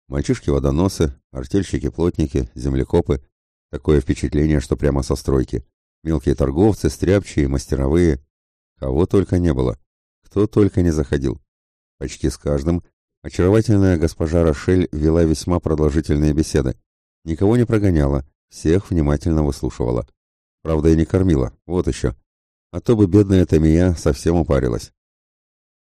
Мальчишки водоносы, артельщики, плотники, землекопы. Такое впечатление, что прямо со стройки. Мелкие торговцы, стряпчие, мастеровые. Кого только не было. Кто только не заходил. Почти с каждым очаровательная госпожа Рошель вела весьма продолжительные беседы. Никого не прогоняла, всех внимательно выслушивала. Правда, и не кормила, вот еще. А то бы бедная Тамия совсем упарилась.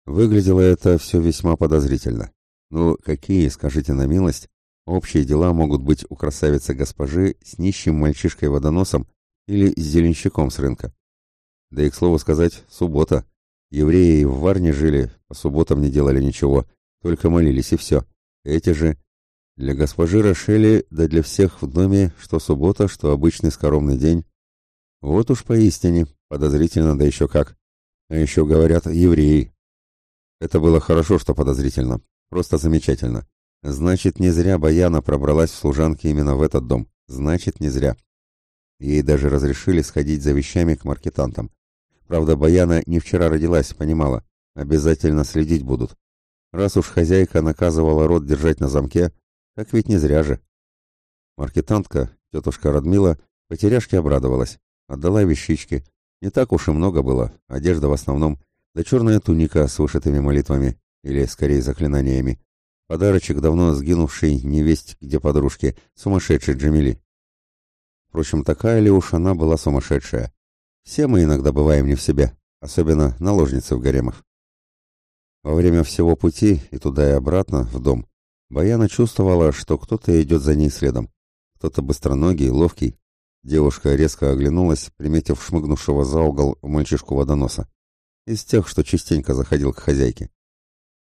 Выглядело это все весьма подозрительно. Но какие, скажите на милость, общие дела могут быть у красавицы-госпожи с нищим мальчишкой-водоносом или с зеленщиком с рынка? Да и, к слову сказать, суббота. Евреи в Варне жили, по субботам не делали ничего, только молились и все. Эти же... Для госпожи Рошели, да для всех в доме, что суббота, что обычный скоромный день. Вот уж поистине, подозрительно, да еще как. А еще говорят, евреи, это было хорошо, что подозрительно. Просто замечательно. Значит, не зря Баяна пробралась в служанки именно в этот дом. Значит, не зря. Ей даже разрешили сходить за вещами к маркетантам. Правда, Баяна не вчера родилась, понимала. Обязательно следить будут. Раз уж хозяйка наказывала рот держать на замке, так ведь не зря же. Маркетантка, тетушка Радмила, потеряшке обрадовалась. Отдала вещички. Не так уж и много было, одежда в основном. Да черная туника с вышитыми молитвами, или, скорее, заклинаниями. Подарочек давно сгинувшей невесть где подружки, сумасшедшей Джамили. Впрочем, такая ли уж она была сумасшедшая? Все мы иногда бываем не в себе, особенно наложницы в гаремах. Во время всего пути и туда и обратно, в дом, Баяна чувствовала, что кто-то идет за ней следом. Кто-то быстроногий, ловкий. Девушка резко оглянулась, приметив шмыгнувшего за угол мальчишку-водоноса из тех, что частенько заходил к хозяйке.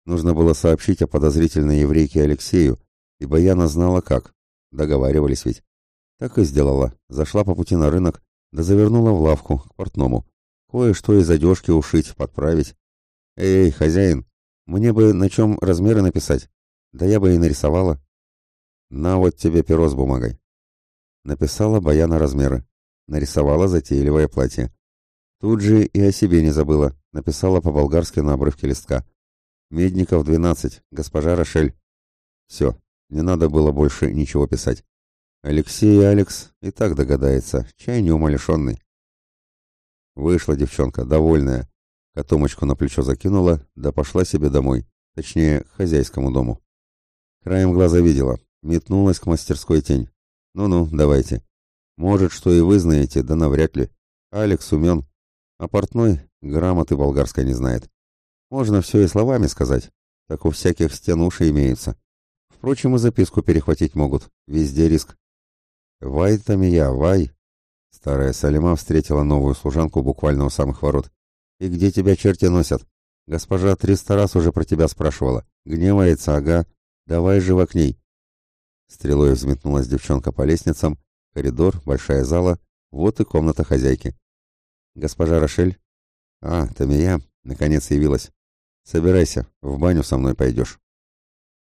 Нужно было сообщить о подозрительной еврейке Алексею, ибо Яна знала как. Договаривались ведь. Так и сделала. Зашла по пути на рынок, да завернула в лавку, к портному. Кое-что из одежки ушить, подправить. «Эй, хозяин, мне бы на чем размеры написать? Да я бы и нарисовала». «На вот тебе перо с бумагой». Написала Баяна размеры. Нарисовала затейливое платье. Тут же и о себе не забыла. Написала по-болгарски на обрывке листка. «Медников, 12, госпожа Рошель». Все, не надо было больше ничего писать. Алексей и Алекс и так догадается, чай неумалишенный. Вышла девчонка, довольная. Котомочку на плечо закинула, да пошла себе домой. Точнее, к хозяйскому дому. Краем глаза видела. Метнулась к мастерской тень. Ну-ну, давайте. Может, что и вы знаете, да навряд ли. Алекс умен. А портной Грамоты болгарской не знает. Можно все и словами сказать, так у всяких стен уши имеются. Впрочем, и записку перехватить могут. Везде риск. «Вай, там я, вай!» Старая Салима встретила новую служанку буквально у самых ворот. «И где тебя черти носят? Госпожа триста раз уже про тебя спрашивала. Гневается, ага. Давай живо к ней!» Стрелой взметнулась девчонка по лестницам. Коридор, большая зала. Вот и комната хозяйки. «Госпожа Рошель, «А, там я!» — наконец явилась. «Собирайся, в баню со мной пойдешь».